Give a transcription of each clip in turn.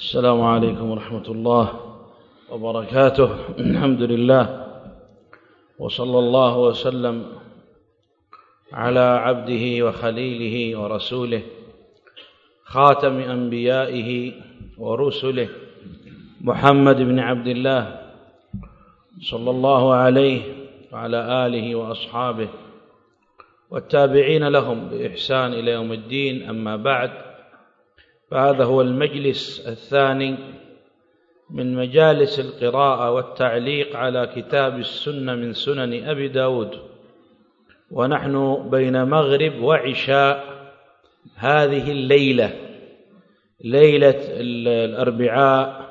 السلام عليكم ورحمة الله وبركاته. الحمد لله. وصلى الله وسلم على عبده وخليله ورسوله خاتم أنبيائه ورسله محمد بن عبد الله صلى الله عليه وعلى آله وأصحابه والتابعين لهم بإحسان إلى يوم الدين. أما بعد فهذا هو المجلس الثاني من مجالس القراءة والتعليق على كتاب السنة من سنن أبي داود. ونحن بين مغرب وعشاء هذه الليلة ليلة الأربعاء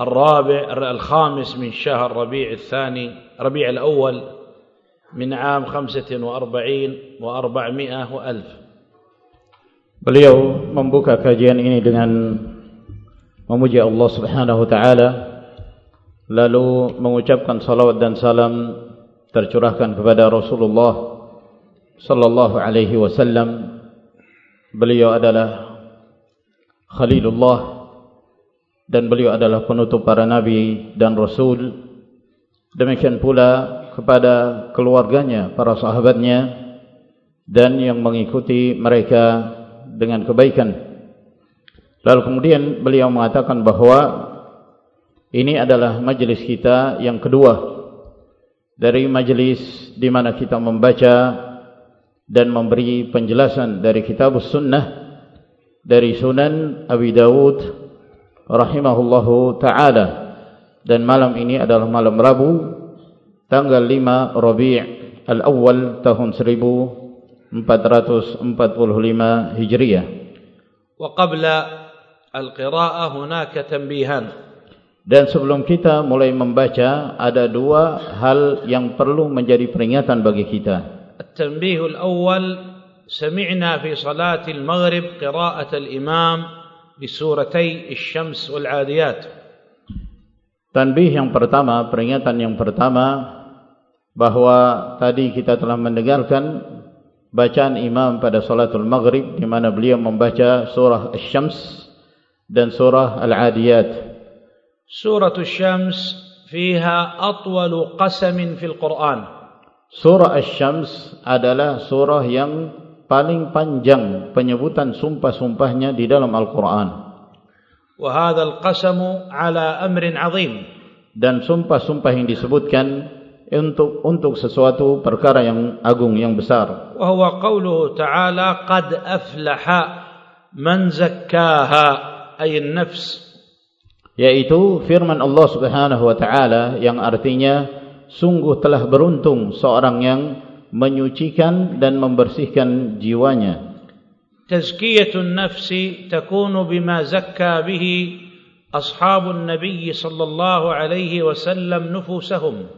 الرابع الخامس من شهر ربيع الثاني ربيع الأول من عام خمسة وأربعين وأربعمائة وألف. Beliau membuka kajian ini dengan memuji Allah Subhanahu wa taala lalu mengucapkan salawat dan salam tercurahkan kepada Rasulullah sallallahu alaihi wasallam. Beliau adalah khalilullah dan beliau adalah penutup para nabi dan rasul. Demikian pula kepada keluarganya para sahabatnya dan yang mengikuti mereka dengan kebaikan. Lalu kemudian beliau mengatakan bahawa ini adalah majlis kita yang kedua dari majlis di mana kita membaca dan memberi penjelasan dari kitab sunnah dari sunan Abi Dawud rahimahullahu ta'ala dan malam ini adalah malam Rabu tanggal 5 Rabi' al-awwal tahun 445 Hijriah. Wa qabla al-qira'ah hunaka tanbihan. Dan sebelum kita mulai membaca ada dua hal yang perlu menjadi peringatan bagi kita. At-tanbihul awwal sami'na fi salati al-maghrib qira'at al-imam bi suratay asy-syams wal-'adiyat. Tanbih yang pertama, peringatan yang pertama bahawa tadi kita telah mendengarkan bacaan imam pada salatul maghrib di mana beliau membaca surah Asy-Syams dan surah Al-Adiyat. Surah Asy-Syams fiha atwal qasam fil Quran. Surah Asy-Syams adalah surah yang paling panjang penyebutan sumpah-sumpahnya di dalam Al-Quran. Wa hadha al-qasamu ala amrin 'azim. Dan sumpah-sumpah yang disebutkan untuk untuk sesuatu perkara yang agung yang besar. Wa huwa qawluhu ta'ala qad aflaha man zakkaha ay an-nafs yaitu firman Allah Subhanahu wa taala yang artinya sungguh telah beruntung seorang yang menyucikan dan membersihkan jiwanya. Tazkiyatun nafsi takunu bima zakka bihi ashabun nabiy sallallahu alaihi wasallam nufusahum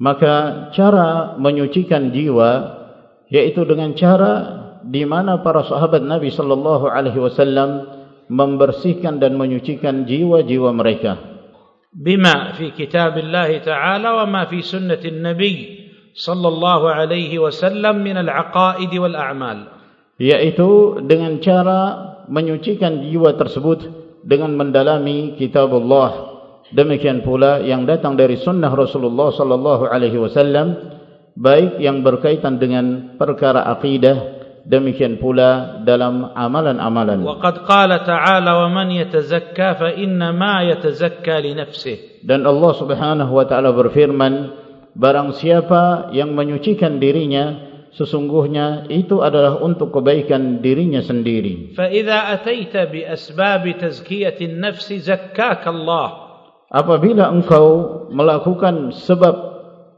maka cara menyucikan jiwa yaitu dengan cara di mana para sahabat Nabi sallallahu alaihi wasallam membersihkan dan menyucikan jiwa-jiwa mereka. Bima fi kitabillah ta'ala wa ma fi sunnati nabi sallallahu alaihi wasallam min al-aqaid wal a'mal. Yaitu dengan cara menyucikan jiwa tersebut dengan mendalami kitab Allah Demikian pula yang datang dari sunnah Rasulullah sallallahu alaihi wasallam baik yang berkaitan dengan perkara akidah demikian pula dalam amalan-amalan. Wa qad qala ta'ala wa man yatazakka fa inna ma yatazakka li nafsihi. Dan Allah Subhanahu wa taala berfirman barang siapa yang menyucikan dirinya sesungguhnya itu adalah untuk kebaikan dirinya sendiri. Fa idza ataita bi asbab tazkiyati an-nafsi zakkaka Allah apabila engkau melakukan sebab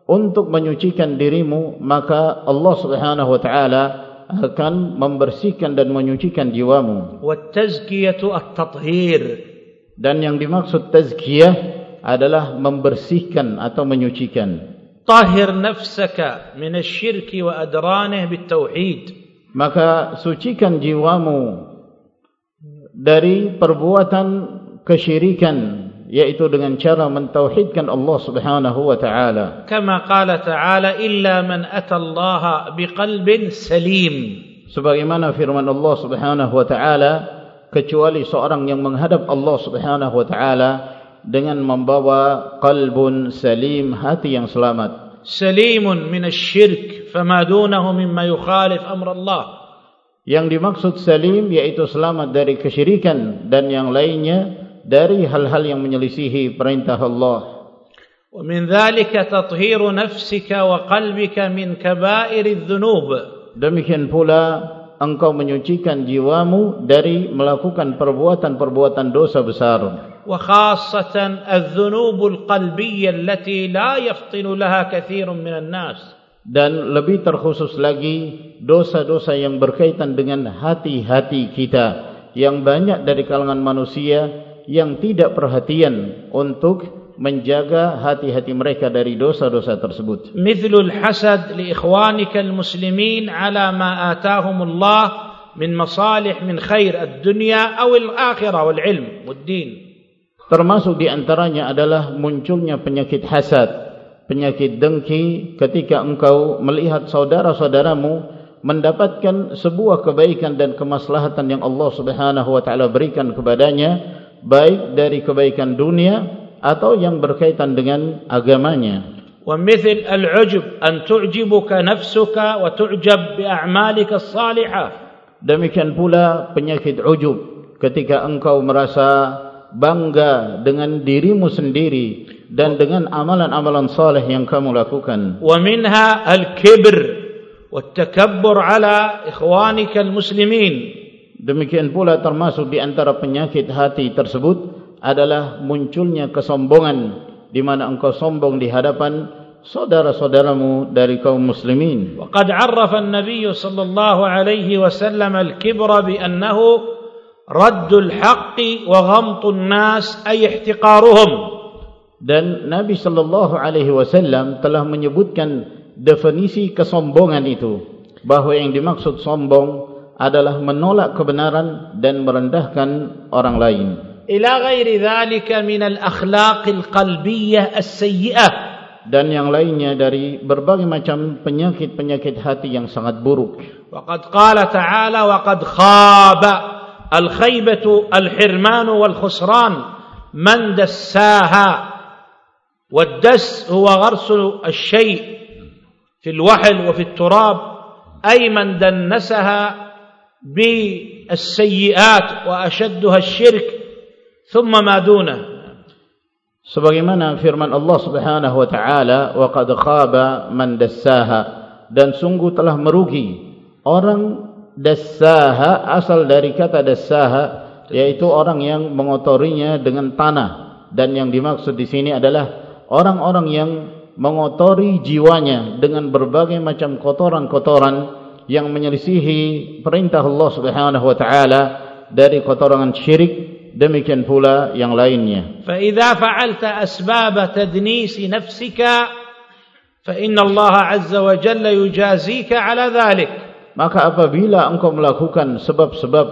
untuk menyucikan dirimu maka Allah Subhanahu wa taala akan membersihkan dan menyucikan jiwamu. Wat tazkiyatu at-tathhir. Dan yang dimaksud tazkiyah adalah membersihkan atau menyucikan. Tahhir nafsaka min asy-syirki wa adranih bit-tauhid. Maka sucikan jiwamu dari perbuatan kesyirikan yaitu dengan cara mentauhidkan Allah Subhanahu wa taala. Kama qala ta'ala illa man ata Allah biqalbin salim. Sebagaimana firman Allah Subhanahu wa taala kecuali seorang yang menghadap Allah Subhanahu wa taala dengan membawa qalbun salim hati yang selamat salimun min asy-syirk fama dunahu mimma yukhalif amr Allah yang dimaksud salim yaitu selamat dari kesyirikan dan yang lainnya dari hal-hal yang menyelisihi perintah Allah ومن ذلك تطهير نفسك وقلبك من كبائر الذنوب demikian pula engkau menyucikan jiwamu dari melakukan perbuatan-perbuatan dosa besar. وخاصة الذنوب القلبية التي لا يفطن لها كثير من الناس. Dan lebih terkhusus lagi dosa-dosa yang berkaitan dengan hati-hati kita yang banyak dari kalangan manusia yang tidak perhatian untuk menjaga hati-hati mereka dari dosa-dosa tersebut. Mithlul hasad li ikhwanika al-muslimin ala ma atahum Allah min masalih min khair ad-dunya aw al-akhirah wal ilm wad din. Termasuk di antaranya adalah munculnya penyakit hasad, penyakit dengki ketika engkau melihat saudara-saudaramu mendapatkan sebuah kebaikan dan kemaslahatan yang Allah Subhanahu wa taala berikan kepadanya baik dari kebaikan dunia atau yang berkaitan dengan agamanya. ومثل العجب أن تعجبك نفسك وتعجب بأعمالك الصالحة. Demikian pula penyakit ujub ketika engkau merasa bangga dengan dirimu sendiri dan dengan amalan-amalan saleh yang kamu lakukan. ومنها الكبر والتكبر على إخوانك المسلمين. Demikian pula termasuk di antara penyakit hati tersebut adalah munculnya kesombongan di mana engkau sombong di hadapan saudara-saudaramu dari kaum muslimin. Wa qad 'arrafa an-nabiy sallallahu alaihi wasallam al-kibra bi annahu raddul haqqi wa ghamtun nas ay ihtiqaruhum. Dan Nabi sallallahu alaihi wasallam telah menyebutkan definisi kesombongan itu bahawa yang dimaksud sombong adalah menolak kebenaran dan merendahkan orang lain. إلى غير ذلك من الأخلاق القلبية السيئة dan yang lainnya dari berbagai macam penyakit-penyakit hati yang sangat buruk. وقد قال تعالى وقد خاب الخيبة الحرمان والخسران من دساها والدس هو غرس الشيء في الوحل وفي التراب أي من دنسها بالسيئات وأشدها الشرك thumma maduna sebagaimana firman Allah Subhanahu wa taala wa qad khaba man dassaha dan sungguh telah merugi orang dassaha asal dari kata dassaha yaitu orang yang mengotorinya dengan tanah dan yang dimaksud di sini adalah orang-orang yang mengotori jiwanya dengan berbagai macam kotoran-kotoran yang menyelisihi perintah Allah Subhanahu wa taala dari kotoran syirik demikian pula yang lainnya. Fa idza fa'alta asbab tadnis nafsika fa inna Allah azza wa jalla yujazika ala dhalik. Maka apabila engkau melakukan sebab-sebab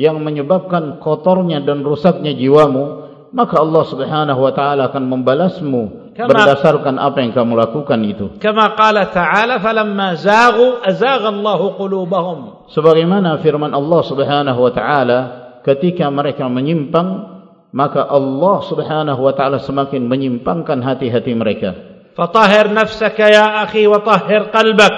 yang menyebabkan kotornya dan rusaknya jiwamu, maka Allah Subhanahu wa taala akan membalasmu kama, berdasarkan apa yang kamu lakukan itu. Kama qala ta'ala falamma zaghu azagha Allah qulubahum. Sebagaimana firman Allah Subhanahu wa taala ketika mereka menyimpang maka Allah Subhanahu wa taala semakin menyimpangkan hati-hati mereka. Fatahhir nafsaka ya akhi wa tahhir qalbak.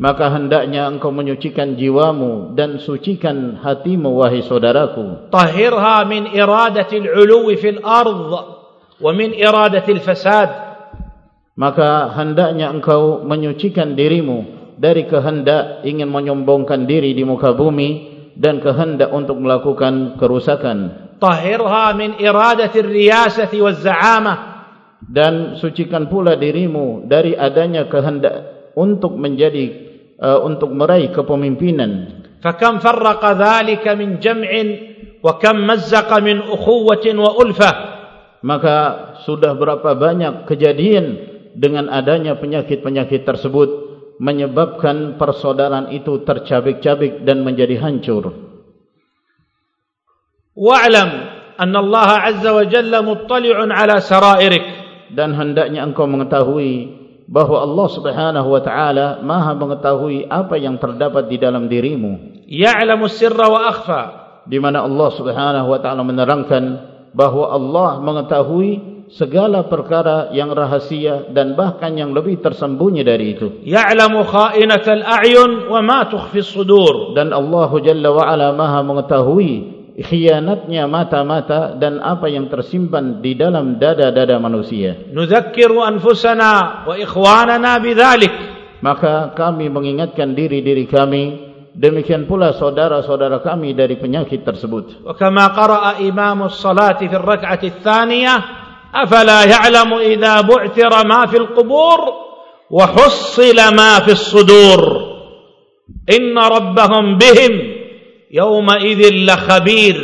Maka hendaknya engkau menyucikan jiwamu dan sucikan hatimu wahai saudaraku. Tahhirha min iradati al-'ulu fil ard wa min iradati al-fasad. Maka hendaknya engkau menyucikan dirimu dari kehendak ingin menyombongkan diri di muka bumi dan kehendak untuk melakukan kerusakan. Tahirha min iradati riyasati wa za'amah. Dan sucikan pula dirimu dari adanya kehendak untuk menjadi uh, untuk meraih kepemimpinan. Fakam farraqa dhalika min jam'in wa kam mazzaqa min ukhuwatin wa ulfah. Maka sudah berapa banyak kejadian dengan adanya penyakit-penyakit tersebut menyebabkan persaudaraan itu tercabik-cabik dan menjadi hancur. Wa'lam anna Allah 'azza wa jalla muttali'un 'ala sarairik dan hendaknya engkau mengetahui bahwa Allah Subhanahu wa taala Maha mengetahui apa yang terdapat di dalam dirimu. Ya'lamu sirra wa akhfa. di mana Allah Subhanahu wa taala menerangkan bahwa Allah mengetahui segala perkara yang rahasia dan bahkan yang lebih tersembunyi dari itu. Ya'lamu kha'inatal a'yun wa ma tukhfi as-sudur. Dan Allah Jalla wa Ala Maha mengetahui khianatnya mata-mata dan apa yang tersimpan di dalam dada-dada manusia. Nudzakiru anfusana wa ikhwanana bidzalik. Maka kami mengingatkan diri-diri kami demikian pula saudara-saudara kami dari penyakit tersebut. Wakama qara'a imamus salati fi ar-rak'ati ath-thaniyah afala ya'lamu idza bu'thira ma fil qubur, wa hussila ma fi sudur. inna rabbahum bihim yawma idzin la khabir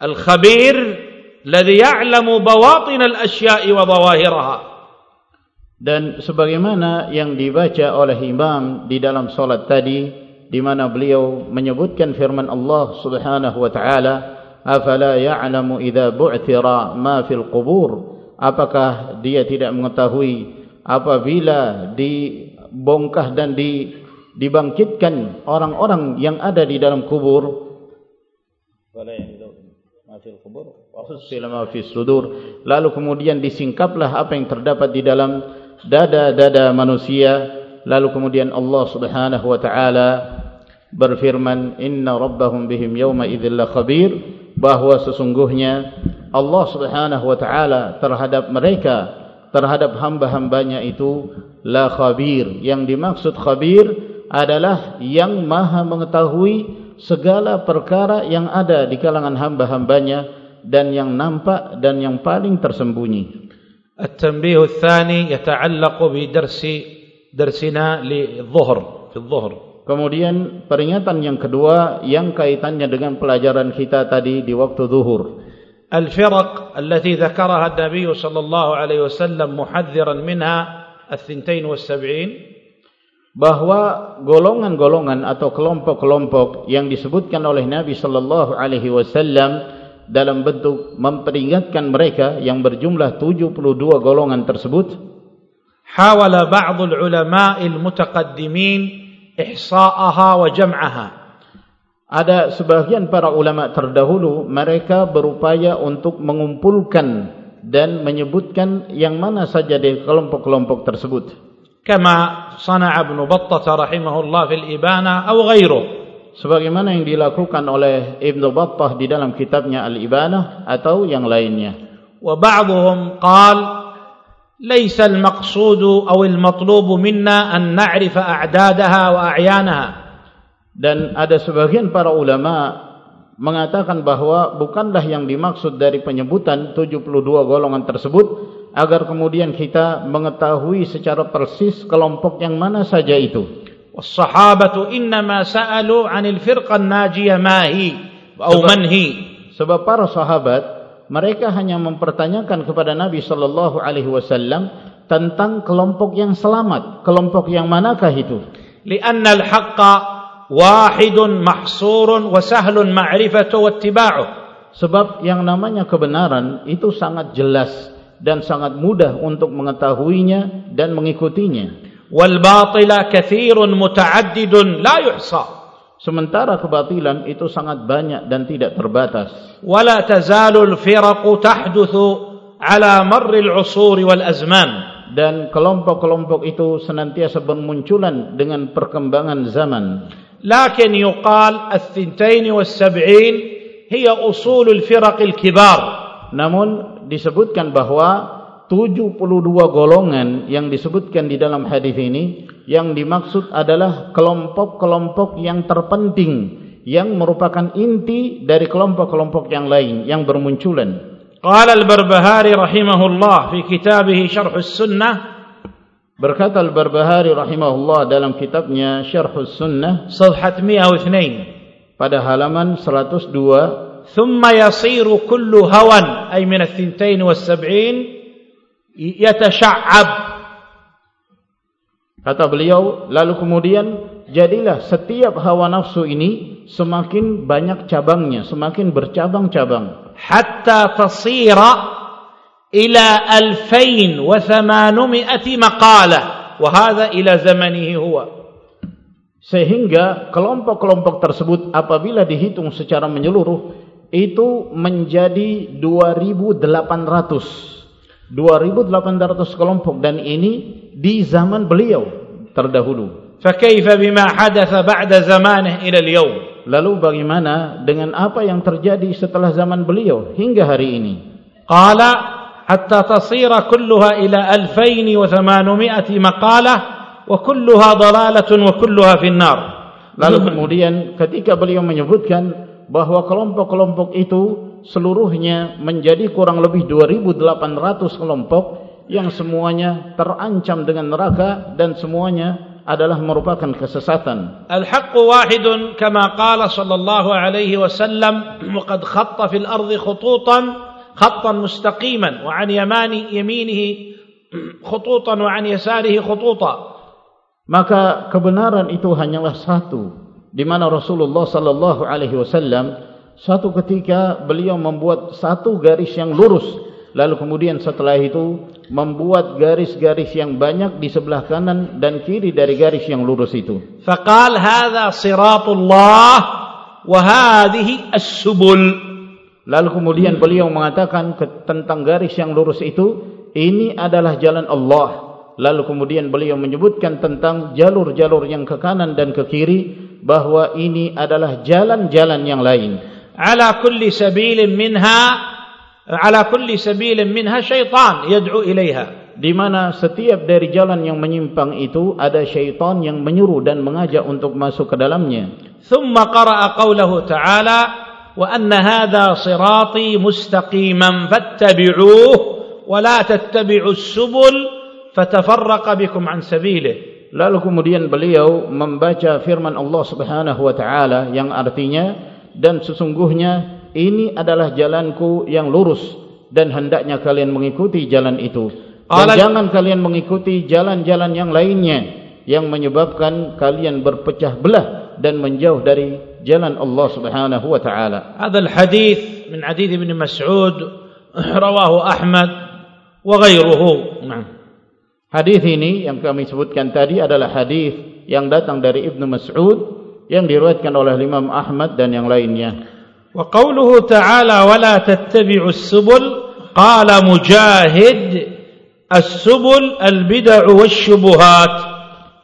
al-khabir alladhi ya'lamu bawatin al asyai wa zawahiraha dan sebagaimana yang dibaca oleh imam di dalam solat tadi di mana beliau menyebutkan firman Allah Subhanahu wa taala afala ya'lamu idza bu'thira ma fil qubur? Apakah dia tidak mengetahui apabila dibongkah dan di dibangkitkan orang-orang yang ada di dalam kubur? Lalu kemudian disingkaplah apa yang terdapat di dalam dada-dada manusia. Lalu kemudian Allah Subhanahu wa taala berfirman inna rabbahum bihim yawma idzil khabir bahawa sesungguhnya Allah Subhanahu wa taala terhadap mereka terhadap hamba-hambanya itu la khabir yang dimaksud khabir adalah yang maha mengetahui segala perkara yang ada di kalangan hamba-hambanya dan yang nampak dan yang paling tersembunyi التنبيه الثاني يتعلق بدرس درسنا للظهر في الظهر Kemudian peringatan yang kedua yang kaitannya dengan pelajaran kita tadi di waktu zuhur. Al-firaq allati dzakaraha an-nabiy sallallahu alaihi wasallam muhadziran minha al-thintain was-sab'in bahwa golongan-golongan atau kelompok-kelompok yang disebutkan oleh Nabi sallallahu alaihi wasallam dalam bentuk memperingatkan mereka yang berjumlah 72 golongan tersebut hawala ba'd al-ulama al-mutaqaddimin ihsa'aha wa jam'aha. Ada sebagian para ulama terdahulu mereka berupaya untuk mengumpulkan dan menyebutkan yang mana saja di kelompok-kelompok tersebut. Kama sana'a ibn battah rahimahullah fil ibana atau ghairu sebagaimana yang dilakukan oleh Ibn Battah di dalam kitabnya Al-Ibanah atau yang lainnya. Wa ba'dhum qala ليس المقصود أو المطلوب منا أن نعرف أعدادها وأعيانها dan ada sebagian para ulama mengatakan bahwa bukanlah yang dimaksud dari penyebutan 72 golongan tersebut agar kemudian kita mengetahui secara persis kelompok yang mana saja itu. Wassahabatu innama sa'alu 'anil firqan najiyah ma hi atau man hi. Sebab para sahabat mereka hanya mempertanyakan kepada Nabi sallallahu alaihi wasallam tentang kelompok yang selamat. Kelompok yang manakah itu? Lianna al-haqqa wahidun mahsurun wa sahlun ma'rifatu wa ittiba'u. Sebab yang namanya kebenaran itu sangat jelas dan sangat mudah untuk mengetahuinya dan mengikutinya. Wal batila katsirun muta'addidun la yuhsa. Sementara kebatilan itu sangat banyak dan tidak terbatas. Wala tazalul firaqu tahduthu ala marril usur wal azman. Dan kelompok-kelompok itu senantiasa bermunculan dengan perkembangan zaman. Lakin yuqal al-thintain was-sab'in hiya usul al-firaq al-kibar. Namun disebutkan bahwa 72 golongan yang disebutkan di dalam hadis ini yang dimaksud adalah kelompok-kelompok yang terpenting yang merupakan inti dari kelompok-kelompok yang lain yang bermunculan. Qala al-Barbahari rahimahullah fi kitabih Syarh sunnah Berkata al-Barbahari rahimahullah dalam kitabnya Syarh sunnah safhat 102 pada halaman 102 thumma yasiru kullu hawan ay min al-thintain was-sab'in yatasha'ab Kata beliau, lalu kemudian jadilah setiap hawa nafsu ini semakin banyak cabangnya, semakin bercabang-cabang. Hatta tasira ila alfain wa thamanumi'ati maqala. Wahada ila zamanihi huwa. sehingga kelompok-kelompok tersebut apabila dihitung secara menyeluruh itu menjadi 2800 2800 kelompok dan ini di zaman beliau terdahulu فكيف بما حدث بعد زمانه الى اليوم lalu bagaimana dengan apa yang terjadi setelah zaman beliau hingga hari ini qala hatta tasira kullaha ila 2800 maqalah wa kullaha dalalatun wa kullaha fi an-nar lalu kemudian ketika beliau menyebutkan bahwa kelompok-kelompok itu seluruhnya menjadi kurang lebih 2800 kelompok yang semuanya terancam dengan neraka dan semuanya adalah merupakan kesesatan. Al-haqqu wahidun kama qala sallallahu alaihi wasallam wa qad khatta fil ardi khututan khattan mustaqiman wa an yamani yaminihi khututan wa an yasarihi khututan. Maka kebenaran itu hanyalah satu di mana Rasulullah sallallahu alaihi wasallam satu ketika beliau membuat satu garis yang lurus lalu kemudian setelah itu membuat garis-garis yang banyak di sebelah kanan dan kiri dari garis yang lurus itu. Faqal hadza siratullah wa hadhihi as-subul. Lalu kemudian beliau mengatakan tentang garis yang lurus itu ini adalah jalan Allah. Lalu kemudian beliau menyebutkan tentang jalur-jalur yang ke kanan dan ke kiri bahwa ini adalah jalan-jalan yang lain. Ala kulli sabilin minha ala kulli sabilin minha syaitan yad'u ilaiha. Di mana setiap dari jalan yang menyimpang itu ada syaitan yang menyuruh dan mengajak untuk masuk ke dalamnya. Thumma qara'a qawlahu ta'ala wa anna hadha sirati mustaqiman fattabi'uhu wa la tattabi'us subul fatafarraqa bikum an sabilihi. Lalu kemudian beliau membaca firman Allah Subhanahu wa taala yang artinya dan sesungguhnya ini adalah jalanku yang lurus dan hendaknya kalian mengikuti jalan itu. Dan jangan kalian mengikuti jalan-jalan yang lainnya yang menyebabkan kalian berpecah belah dan menjauh dari jalan Allah Subhanahu wa taala. Hadal hadis min hadis Ibn Mas'ud rawahu Ahmad wa ghairuhu. Hadis ini yang kami sebutkan tadi adalah hadis yang datang dari Ibnu Mas'ud yang diriwayatkan oleh Imam Ahmad dan yang lainnya. Wa qawluhu ta'ala wa la tattabi'u as-subul qala Mujahid as-subul al-bid'ah wasyubuhat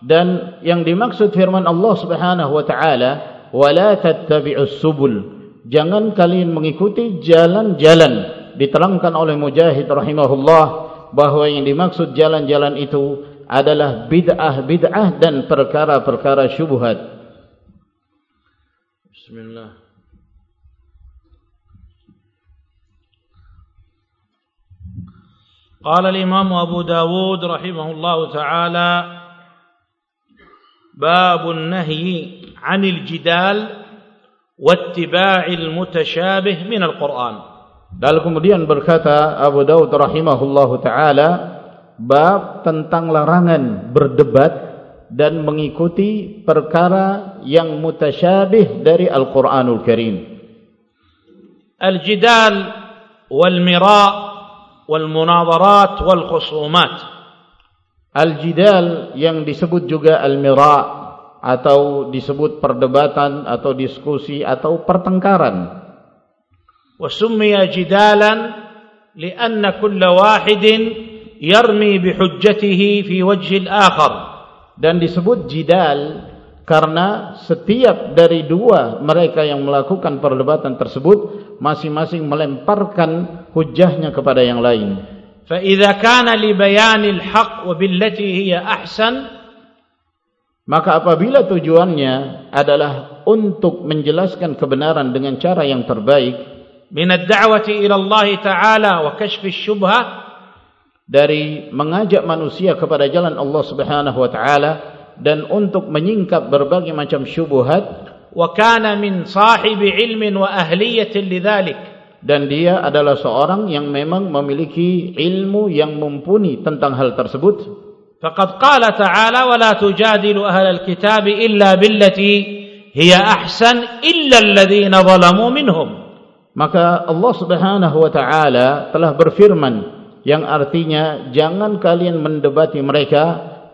dan yang dimaksud firman Allah Subhanahu wa taala wa la tattabi'u as-subul jangan kalian mengikuti jalan-jalan diterangkan oleh Mujahid rahimahullah bahwa yang dimaksud jalan-jalan itu adalah bid'ah-bid'ah dan perkara-perkara syubhat. بسم الله. قال الإمام أبو داود رحمه الله تعالى باب النهي عن الجدال واتباع المتشابه من القرآن. Dan kemudian أبو Abu رحمه الله تعالى باب tentang larangan berdebat dan mengikuti perkara yang mutasyabih dari Al-Qur'anul Karim. Al-jidal wal mira' wal munadarat wal khusumat. Al-jidal yang disebut juga al-mira' atau disebut perdebatan atau diskusi atau pertengkaran. وسمي جدالا لأن كل واحد يرمي بحجته في وجه الآخر dan disebut jidal karena setiap dari dua mereka yang melakukan perdebatan tersebut masing-masing melemparkan hujahnya kepada yang lain. Fa idza kana li bayanil haqq wa billati hiya ahsan maka apabila tujuannya adalah untuk menjelaskan kebenaran dengan cara yang terbaik min ad-da'wati ila Allah taala wa kashfi syubhah dari mengajak manusia kepada jalan Allah Subhanahu wa taala dan untuk menyingkap berbagai macam syubhat wa kana min sahibi ilmin wa ahliyatin lidzalik dan dia adalah seorang yang memang memiliki ilmu yang mumpuni tentang hal tersebut. Faqad qala ta'ala wa la tujadilu ahlal kitab illa billati hiya ahsan illa alladhina zalamu minhum. Maka Allah Subhanahu wa taala telah berfirman yang artinya jangan kalian mendebati mereka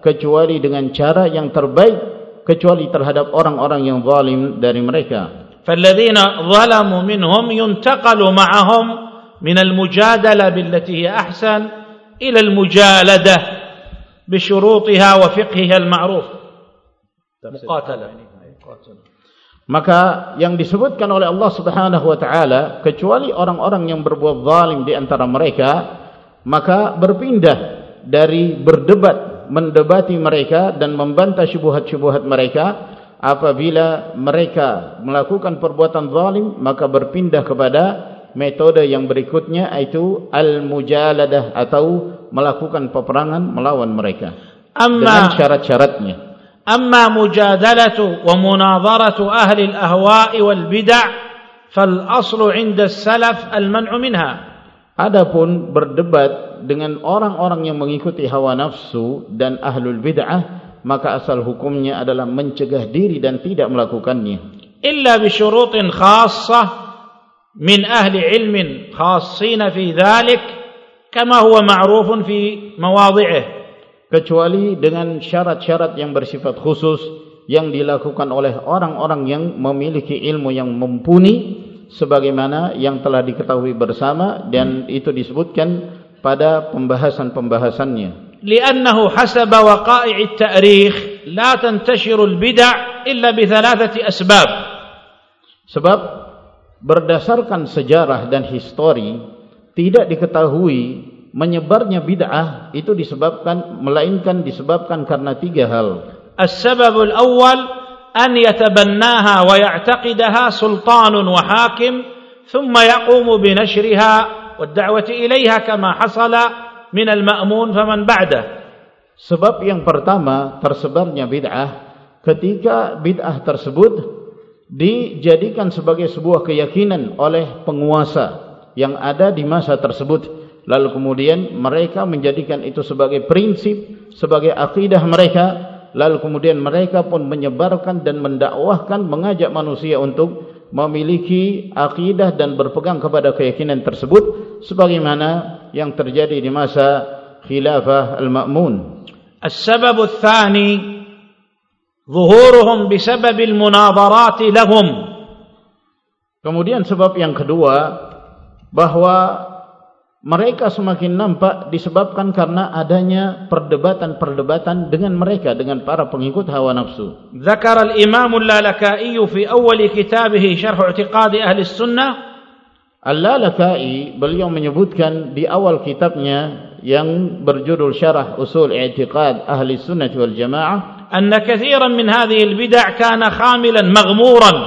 kecuali dengan cara yang terbaik kecuali terhadap orang-orang yang zalim dari mereka. فالذين ظلموا منهم ينتقل معهم من المجادلة بالتي هي أحسن إلى المجالدة بشروطها وفقهها المعروف مقاتلة Maka yang disebutkan oleh Allah Subhanahu wa taala kecuali orang-orang yang berbuat zalim di antara mereka maka berpindah dari berdebat mendebati mereka dan membantah syubhat-syubhat mereka. Apabila mereka melakukan perbuatan zalim maka berpindah kepada metode yang berikutnya yaitu al-mujaladah atau melakukan peperangan melawan mereka. Amma, dengan syarat-syaratnya. Amma mujadalatu wa munadharatu ahli al-ahwa'i wal bid'ah fal aslu 'inda as-salaf al-man'u minha. Adapun berdebat dengan orang-orang yang mengikuti hawa nafsu dan ahlul bid'ah maka asal hukumnya adalah mencegah diri dan tidak melakukannya. Illa bi syurutin khassah min ahli ilmin khassina fi dhalik kama huwa ma'rufun fi mawadhi'ih kecuali dengan syarat-syarat yang bersifat khusus yang dilakukan oleh orang-orang yang memiliki ilmu yang mumpuni sebagaimana yang telah diketahui bersama dan itu disebutkan pada pembahasan-pembahasannya li'annahu hasaba waqa'i' at-ta'rikh la tantashiru al-bid'a illa bi thalathati asbab sebab berdasarkan sejarah dan histori tidak diketahui menyebarnya bid'ah itu disebabkan melainkan disebabkan karena tiga hal. As-sabab al-awwal sultanun wa hakim thumma yaqumu bi nashriha wa ad-da'wati ilayha kama hasala min al-ma'mun faman ba'da. Sebab yang pertama tersebarnya bid'ah ketika bid'ah tersebut dijadikan sebagai sebuah keyakinan oleh penguasa yang ada di masa tersebut lalu kemudian mereka menjadikan itu sebagai prinsip sebagai akidah mereka lalu kemudian mereka pun menyebarkan dan mendakwahkan mengajak manusia untuk memiliki akidah dan berpegang kepada keyakinan tersebut sebagaimana yang terjadi di masa khilafah al-ma'mun السبب الثاني ظهورهم بسبب المناظرات لهم kemudian sebab yang kedua bahwa mereka semakin nampak disebabkan karena adanya perdebatan-perdebatan dengan mereka dengan para pengikut hawa nafsu. Zakar al-Imam al-Lalaka'i fi awal kitabih Syarh I'tiqad Ahli Sunnah Al-Lalaka'i beliau menyebutkan di awal kitabnya yang berjudul Syarah Usul I'tiqad Ahli Sunnah wal Jamaah anna katsiran min hadhihi al-bid' kana khamilan maghmuran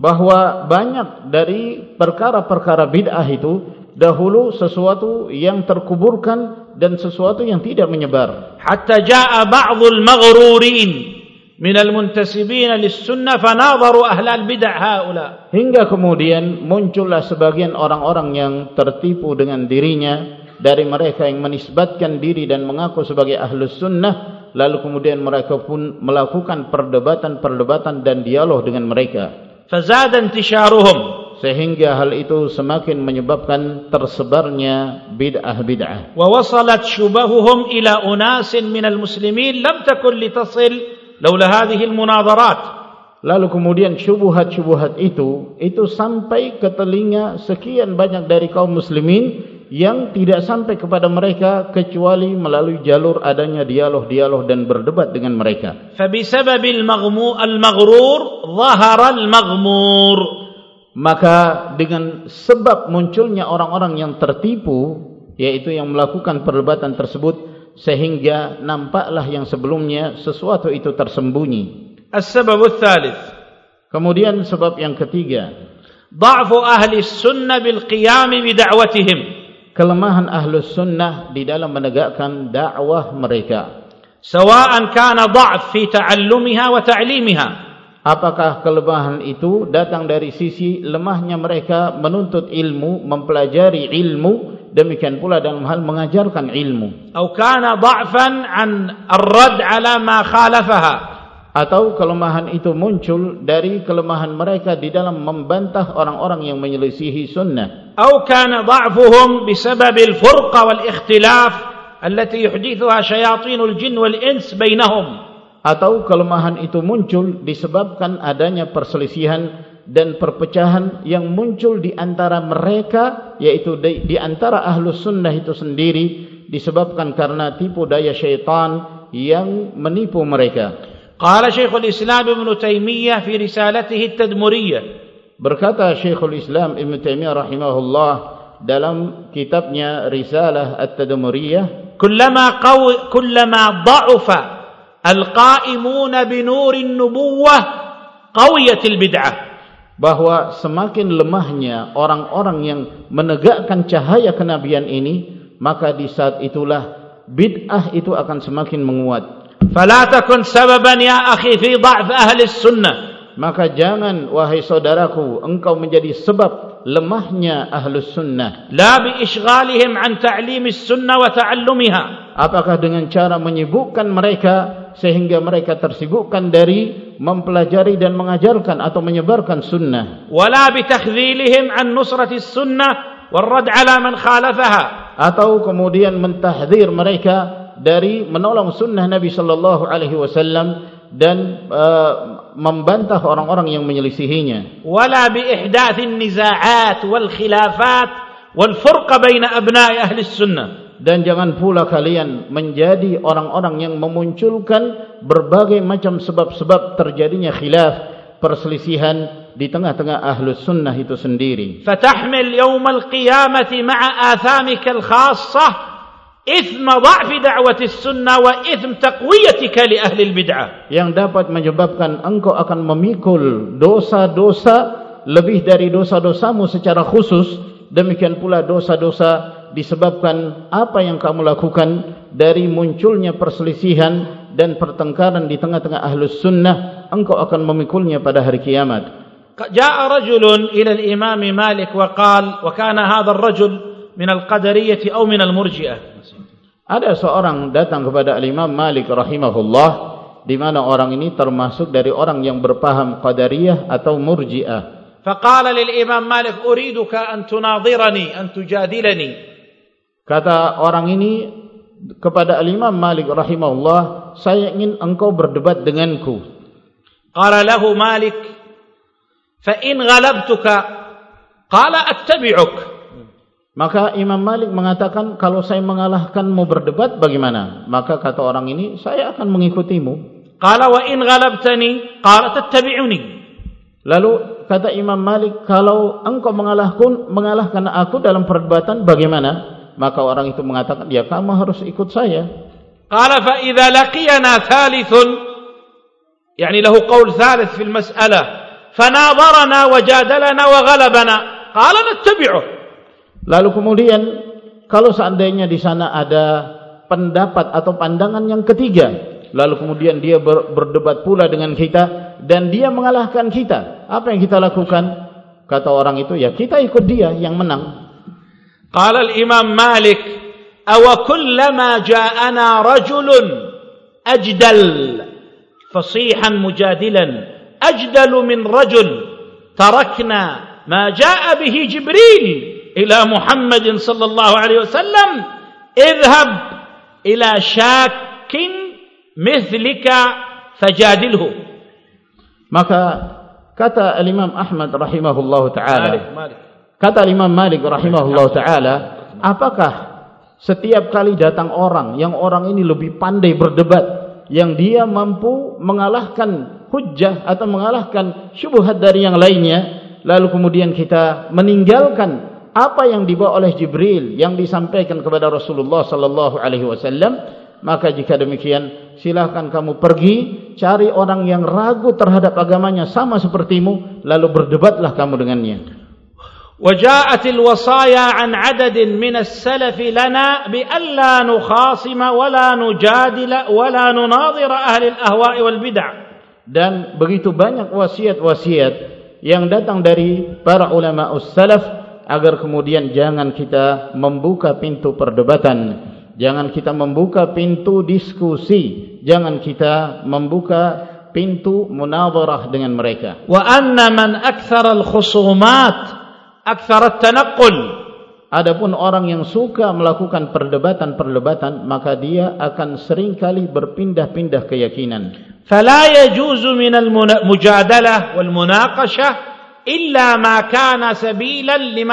bahwa banyak dari perkara-perkara bid'ah itu dahulu sesuatu yang terkuburkan dan sesuatu yang tidak menyebar. Hatta jaa ba'dul maghrurin min al-muntasibin lis-sunnah fanadharu ahli al-bid'ah haula. Hingga kemudian muncullah sebagian orang-orang yang tertipu dengan dirinya dari mereka yang menisbatkan diri dan mengaku sebagai ahlus sunnah lalu kemudian mereka pun melakukan perdebatan-perdebatan dan dialog dengan mereka. Fazada intisharuhum sehingga hal itu semakin menyebabkan tersebarnya bid'ah bid'ah. Wa wasalat syubahuhum ila unasin minal muslimin lam takun litasil laula hadhihi almunadharat. Lalu kemudian syubhat-syubhat itu itu sampai ke telinga sekian banyak dari kaum muslimin yang tidak sampai kepada mereka kecuali melalui jalur adanya dialog-dialog dan berdebat dengan mereka. Fa bisababil maghmu al-maghrur dhahara al-maghmur maka dengan sebab munculnya orang-orang yang tertipu yaitu yang melakukan perdebatan tersebut sehingga nampaklah yang sebelumnya sesuatu itu tersembunyi. As-sabab ats-tsalits kemudian sebab yang ketiga. Dha'fu ahli sunnah bil qiyam bi da'watihim. Kelemahan ahli sunnah di dalam menegakkan dakwah mereka. Sawa'an kana dha'f fi ta'allumiha wa ta'limiha Apakah kelemahan itu datang dari sisi lemahnya mereka menuntut ilmu, mempelajari ilmu, demikian pula dalam hal mengajarkan ilmu. Atau kana dha'fan an ar-rad 'ala ma khalafaha. Atau kelemahan itu muncul dari kelemahan mereka di dalam membantah orang-orang yang menyelisihi sunnah. Atau kana dha'fuhum bisabab al-furqa wal-ikhtilaf allati yuhdithuha shayatin al-jinn wal-ins bainahum atau kelemahan itu muncul disebabkan adanya perselisihan dan perpecahan yang muncul di antara mereka yaitu di, di antara ahlus sunnah itu sendiri disebabkan karena tipu daya syaitan yang menipu mereka. Qala Syekhul Islam Ibn Taimiyah fi risalatihi at-Tadmuriyah. Berkata Syekhul Islam Ibn Taimiyah rahimahullah dalam kitabnya Risalah At-Tadmuriyah, "Kullama qaw kullama dha'afa al-qa'imun bi nurin nubuwah qawiyat al-bid'ah." bahwa semakin lemahnya orang-orang yang menegakkan cahaya kenabian ini maka di saat itulah bid'ah itu akan semakin menguat. Fala takun sababan ya akhi fi dha'f ahli sunnah. Maka jangan wahai saudaraku engkau menjadi sebab lemahnya ahlus sunnah. La bi ishghalihim an ta'lim sunnah wa ta'allumiha apakah dengan cara menyibukkan mereka sehingga mereka tersibukkan dari mempelajari dan mengajarkan atau menyebarkan sunnah. Wala bitakhdhilihim an nusrati sunnah warad ala man khalafaha. Atau kemudian mentahdir mereka dari menolong sunnah Nabi sallallahu alaihi wasallam dan uh, membantah orang-orang yang menyelisihinya. Wala bi ihdatsin niza'at wal khilafat wal furqa baina abna'i ahli sunnah dan jangan pula kalian menjadi orang-orang yang memunculkan berbagai macam sebab-sebab terjadinya khilaf perselisihan di tengah-tengah ahlus sunnah itu sendiri. Fatahmil yawm al-qiyamati ma'a athamika al-khassah ithm dha'fi da'wati sunnah wa ithm taqwiyatika li ahli al-bid'ah. Yang dapat menyebabkan engkau akan memikul dosa-dosa lebih dari dosa-dosamu secara khusus demikian pula dosa-dosa disebabkan apa yang kamu lakukan dari munculnya perselisihan dan pertengkaran di tengah-tengah ahlus sunnah engkau akan memikulnya pada hari kiamat جاء رجل إلى الإمام مالك وقال وكان هذا الرجل من القدرية أو من المرجئة ada seorang datang kepada Imam Malik rahimahullah di mana orang ini termasuk dari orang yang berpaham qadariyah atau murji'ah فقال للإمام مالك أريدك أن تناظرني أن تجادلني Kata orang ini kepada Imam Malik rahimahullah, saya ingin engkau berdebat denganku. Qala lahu Malik, fa in ghalabtuka qala attabi'uk. Maka Imam Malik mengatakan kalau saya mengalahkanmu berdebat bagaimana? Maka kata orang ini, saya akan mengikutimu. Qala wa in ghalabtani qala tattabi'uni. Lalu kata Imam Malik, kalau engkau mengalahkan mengalahkan aku dalam perdebatan bagaimana? Maka orang itu mengatakan ya kamu harus ikut saya. Qala fa idza laqiyana thalithun yani lahu qaul thalith fi almas'alah fanadarana wajadalana wa ghalabana. Qala nattabi'uh. Lalu kemudian kalau seandainya di sana ada pendapat atau pandangan yang ketiga lalu kemudian dia ber, berdebat pula dengan kita dan dia mengalahkan kita apa yang kita lakukan? Kata orang itu ya kita ikut dia yang menang قال الإمام مالك أو كلما جاءنا رجل أجدل فصيحا مجادلا أجدل من رجل تركنا ما جاء به جبريل إلى محمد صلى الله عليه وسلم اذهب إلى شاك مثلك فجادله maka kata Imam Ahmad rahimahullah taala Malik, Malik. Kata Imam Malik rahimahullah taala, apakah setiap kali datang orang yang orang ini lebih pandai berdebat, yang dia mampu mengalahkan hujjah atau mengalahkan syubhat dari yang lainnya, lalu kemudian kita meninggalkan apa yang dibawa oleh Jibril yang disampaikan kepada Rasulullah sallallahu alaihi wasallam, maka jika demikian silakan kamu pergi cari orang yang ragu terhadap agamanya sama sepertimu lalu berdebatlah kamu dengannya وجاءت الوصايا عن عدد من السلف لنا بألا نخاصم ولا نجادل ولا نناظر أهل الأهواء والبدع dan begitu banyak wasiat-wasiat yang datang dari para ulama ussalaf agar kemudian jangan kita membuka pintu perdebatan jangan kita membuka pintu diskusi jangan kita membuka pintu munadharah dengan mereka wa anna man akthara al akthar at-tanaqqul. Adapun orang yang suka melakukan perdebatan-perdebatan maka dia akan seringkali berpindah-pindah keyakinan. Fala yajuzu min al-mujadalah wal munaqashah illa ma kana sabilan li.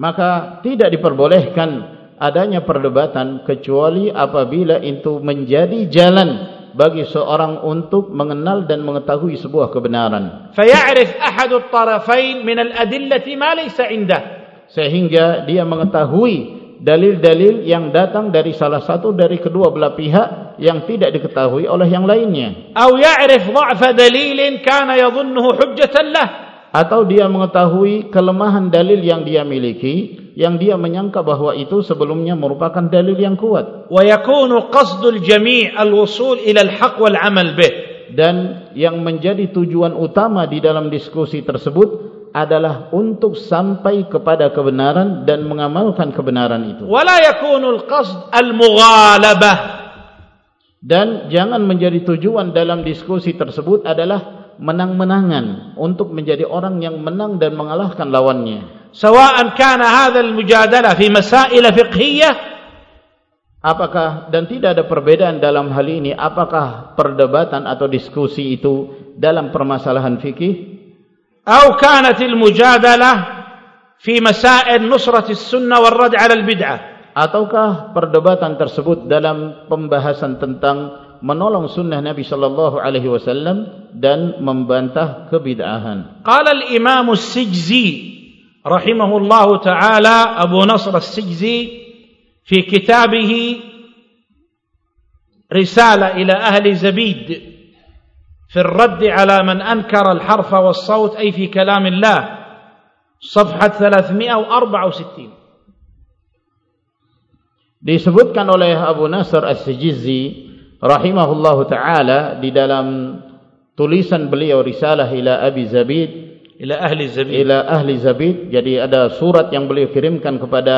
Maka tidak diperbolehkan adanya perdebatan kecuali apabila itu menjadi jalan bagi seorang untuk mengenal dan mengetahui sebuah kebenaran. Faya'rif ahadu at-tarafain min al-adillati ma laysa 'indahu sehingga dia mengetahui dalil-dalil yang datang dari salah satu dari kedua belah pihak yang tidak diketahui oleh yang lainnya. Atau ya'rif dha'fa dalilin kana yadhunnuhu hujjatan lah. Atau dia mengetahui kelemahan dalil yang dia miliki yang dia menyangka bahwa itu sebelumnya merupakan dalil yang kuat. Wa yakunu qasdul jami' al-wusul ila al-haq wal 'amal bih. Dan yang menjadi tujuan utama di dalam diskusi tersebut adalah untuk sampai kepada kebenaran dan mengamalkan kebenaran itu. Wala yakunul qasd al-mughalabah. Dan jangan menjadi tujuan dalam diskusi tersebut adalah menang-menangan untuk menjadi orang yang menang dan mengalahkan lawannya. Sawa'an kana hadha al-mujadalah fi masail fiqhiyah apakah dan tidak ada perbedaan dalam hal ini apakah perdebatan atau diskusi itu dalam permasalahan fikih أو كانت المجادلة في مسائل نصرة السنة والرد على البدعة ataukah perdebatan tersebut dalam pembahasan tentang menolong sunnah Nabi sallallahu alaihi wasallam dan membantah kebid'ahan. Qala al-Imam As-Sijzi رحمه الله تعالى أبو نصر السجزي في كتابه رسالة إلى أهل زبيد في الرد على من أنكر الحرف والصوت أي في كلام الله صفحة 364 disebutkan كان Abu Nasr As-Sijizi rahimahullahu taala di dalam tulisan beliau Risalah إلى أبي زبيد ila ahli Zabid. Ila ahli Zabid. Jadi ada surat yang beliau kirimkan kepada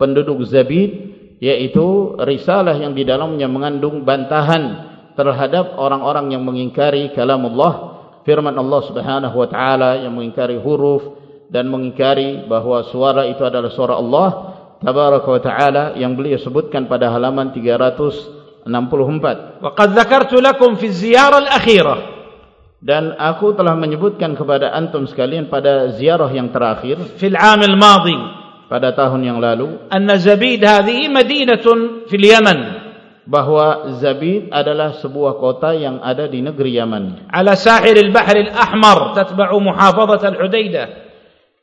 penduduk Zabid yaitu risalah yang di dalamnya mengandung bantahan terhadap orang-orang yang mengingkari kalam Allah firman Allah Subhanahu wa taala yang mengingkari huruf dan mengingkari bahwa suara itu adalah suara Allah tabaraka wa taala yang beliau sebutkan pada halaman 364 wa qad dzakartu lakum fi ziyarah al-akhirah dan aku telah menyebutkan kepada antum sekalian pada ziarah yang terakhir fil 'am al-madi pada tahun yang lalu anna zabid hadhihi madinatun fil yaman bahwa Zabid adalah sebuah kota yang ada di negeri Yaman. Ala sahil al-bahr al-ahmar tatba'u muhafazat al-Hudaidah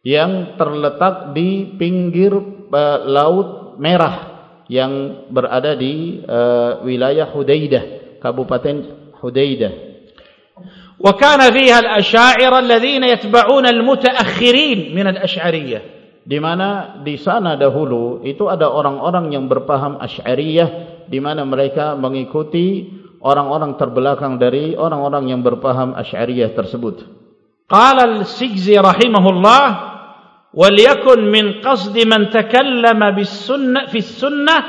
yang terletak di pinggir uh, laut merah yang berada di uh, wilayah Hudaidah, Kabupaten Hudaidah. Kana fiha al-asy'ariyah alladhina yatba'una al-mutaakhirin min al-asy'ariyah. Di mana di sana dahulu itu ada orang-orang yang berpaham Asy'ariyah di mana mereka mengikuti orang-orang terbelakang dari orang-orang yang berpaham Asy'ariyah tersebut. Qala al-Sigzi rahimahullah wal yakun min qasd man takallama bis sunnah fi sunnah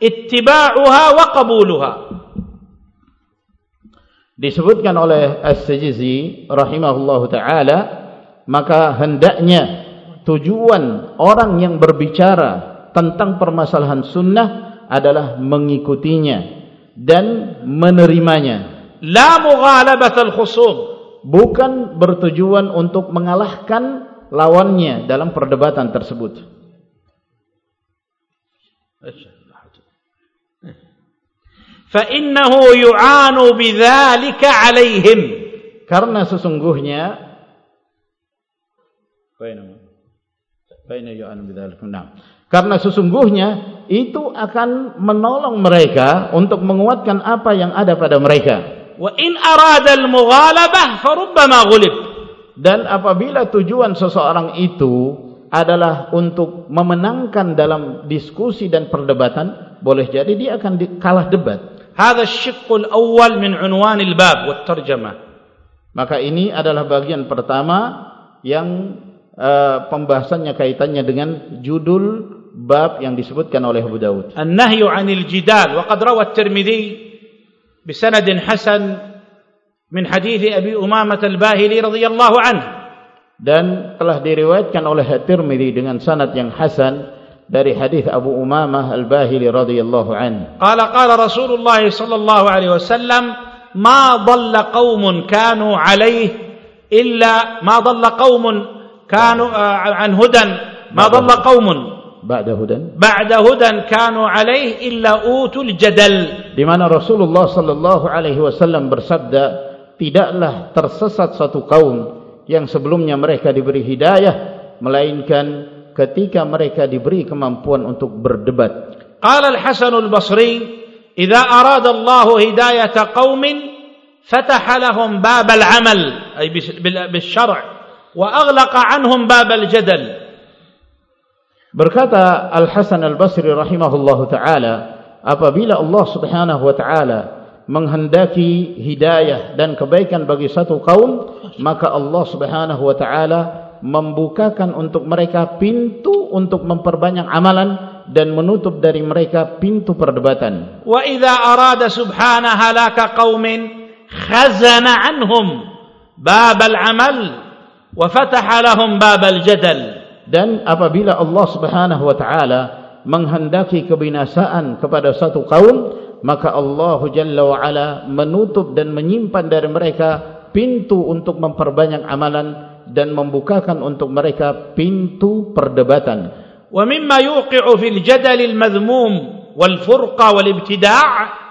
ittiba'uha wa qabuluha. Disebutkan oleh As-Sijizi rahimahullahu taala maka hendaknya tujuan orang yang berbicara tentang permasalahan sunnah adalah mengikutinya dan menerimanya. La mughalabat al-khusum. Bukan bertujuan untuk mengalahkan lawannya dalam perdebatan tersebut. فَإِنَّهُ يُعَانُ بِذَلِكَ عَلَيْهِمْ Karena sesungguhnya Baina yu'anu bidzalika. Nah, karena sesungguhnya itu akan menolong mereka untuk menguatkan apa yang ada pada mereka. Wa in arada al-mughalabah farubbama ghulib. Dan apabila tujuan seseorang itu adalah untuk memenangkan dalam diskusi dan perdebatan, boleh jadi dia akan kalah debat. Asy-syiqqul awwal min unwan al-bab wa tarjamah. Maka ini adalah bagian pertama yang uh, pembahasannya kaitannya dengan judul bab yang disebutkan oleh Abu Dawud. An-nahyu 'anil jidal wa qad rawa at-Tirmidzi bi sanad hasan min hadits Abi Umamah al-Bahili radhiyallahu anhu. dan telah diriwayatkan oleh At-Tirmidzi dengan sanad yang hasan dari hadis Abu Umamah Al-Bahili radhiyallahu an. Qala qala Rasulullah sallallahu alaihi wasallam ma dhalla qaumun kanu alaihi illa ma dhalla qaumun kanu uh, an hudan ma dhalla qaumun ba'da hudan. ba'da hudan kanu alaihi illa utul jadal. Di mana Rasulullah sallallahu alaihi wasallam bersabda tidaklah tersesat satu kaum yang sebelumnya mereka diberi hidayah melainkan ketika mereka diberi kemampuan untuk berdebat. Qala Al-Hasan Al-Basri, "Idza arada Allah hidayata qaumin, fataha lahum bab al-amal ay bil-syar' wa aghlaqa 'anhum bab al-jadal." Berkata Al-Hasan Al-Basri rahimahullahu taala, apabila Allah Subhanahu wa taala menghendaki hidayah dan kebaikan bagi satu kaum maka Allah Subhanahu wa taala membukakan untuk mereka pintu untuk memperbanyak amalan dan menutup dari mereka pintu perdebatan. Wa idza arada subhanahu halaka qaumin khazana anhum bab al-amal wa fataha lahum bab al-jadal dan apabila Allah Subhanahu wa taala menghendaki kebinasaan kepada satu kaum maka Allah Jalla wa Ala menutup dan menyimpan dari mereka pintu untuk memperbanyak amalan dan membukakan untuk mereka pintu perdebatan. Wa mimma yuqi'u fil jadal al madhmum wal furqa wal ibtida'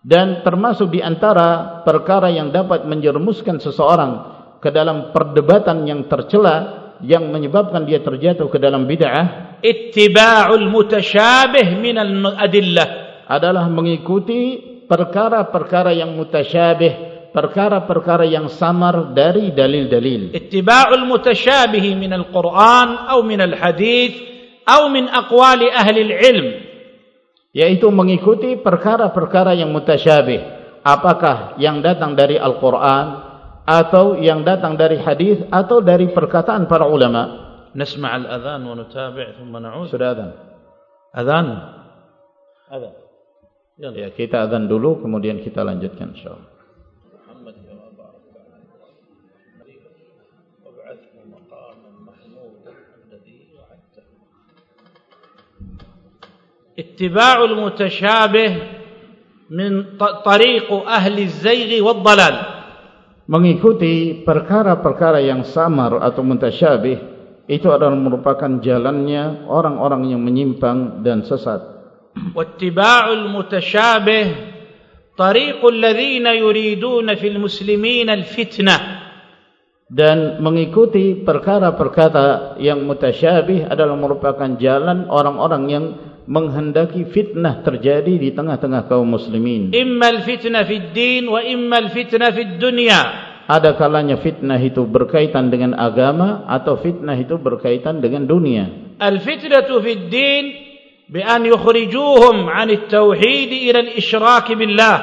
dan termasuk di antara perkara yang dapat menjerumuskan seseorang ke dalam perdebatan yang tercela yang menyebabkan dia terjatuh ke dalam bid'ah ittiba'ul mutasyabih min al adillah adalah mengikuti perkara-perkara yang mutasyabih, perkara-perkara yang samar dari dalil-dalil. Ittiba'ul mutasyabih min al-Qur'an atau min al-hadith atau min aqwali ahli al-ilm. Yaitu mengikuti perkara-perkara yang mutasyabih. Apakah yang datang dari Al-Quran atau yang datang dari hadis atau dari perkataan para ulama. Nasma' al-adhan wa nutabi' thumma na'ud. Sudah adhan. Adhan. Adhan. Ya, kita azan dulu kemudian kita lanjutkan insyaallah. اتباع المتشابه من طريق أهل الزيغ والضلال mengikuti perkara-perkara yang samar atau mutasyabih itu adalah merupakan jalannya orang-orang yang menyimpang dan sesat واتباع المتشابه طريق الذين يريدون في المسلمين الفتنة dan mengikuti perkara-perkara yang mutasyabih adalah merupakan jalan orang-orang yang menghendaki fitnah terjadi di tengah-tengah kaum muslimin. Immal fitnah fid din wa immal fitnah fid dunya. Ada kalanya fitnah itu berkaitan dengan agama atau fitnah itu berkaitan dengan dunia. Al fitnatu fid din bi an yukhrijuhum an at tauhid ila al isyrak billah.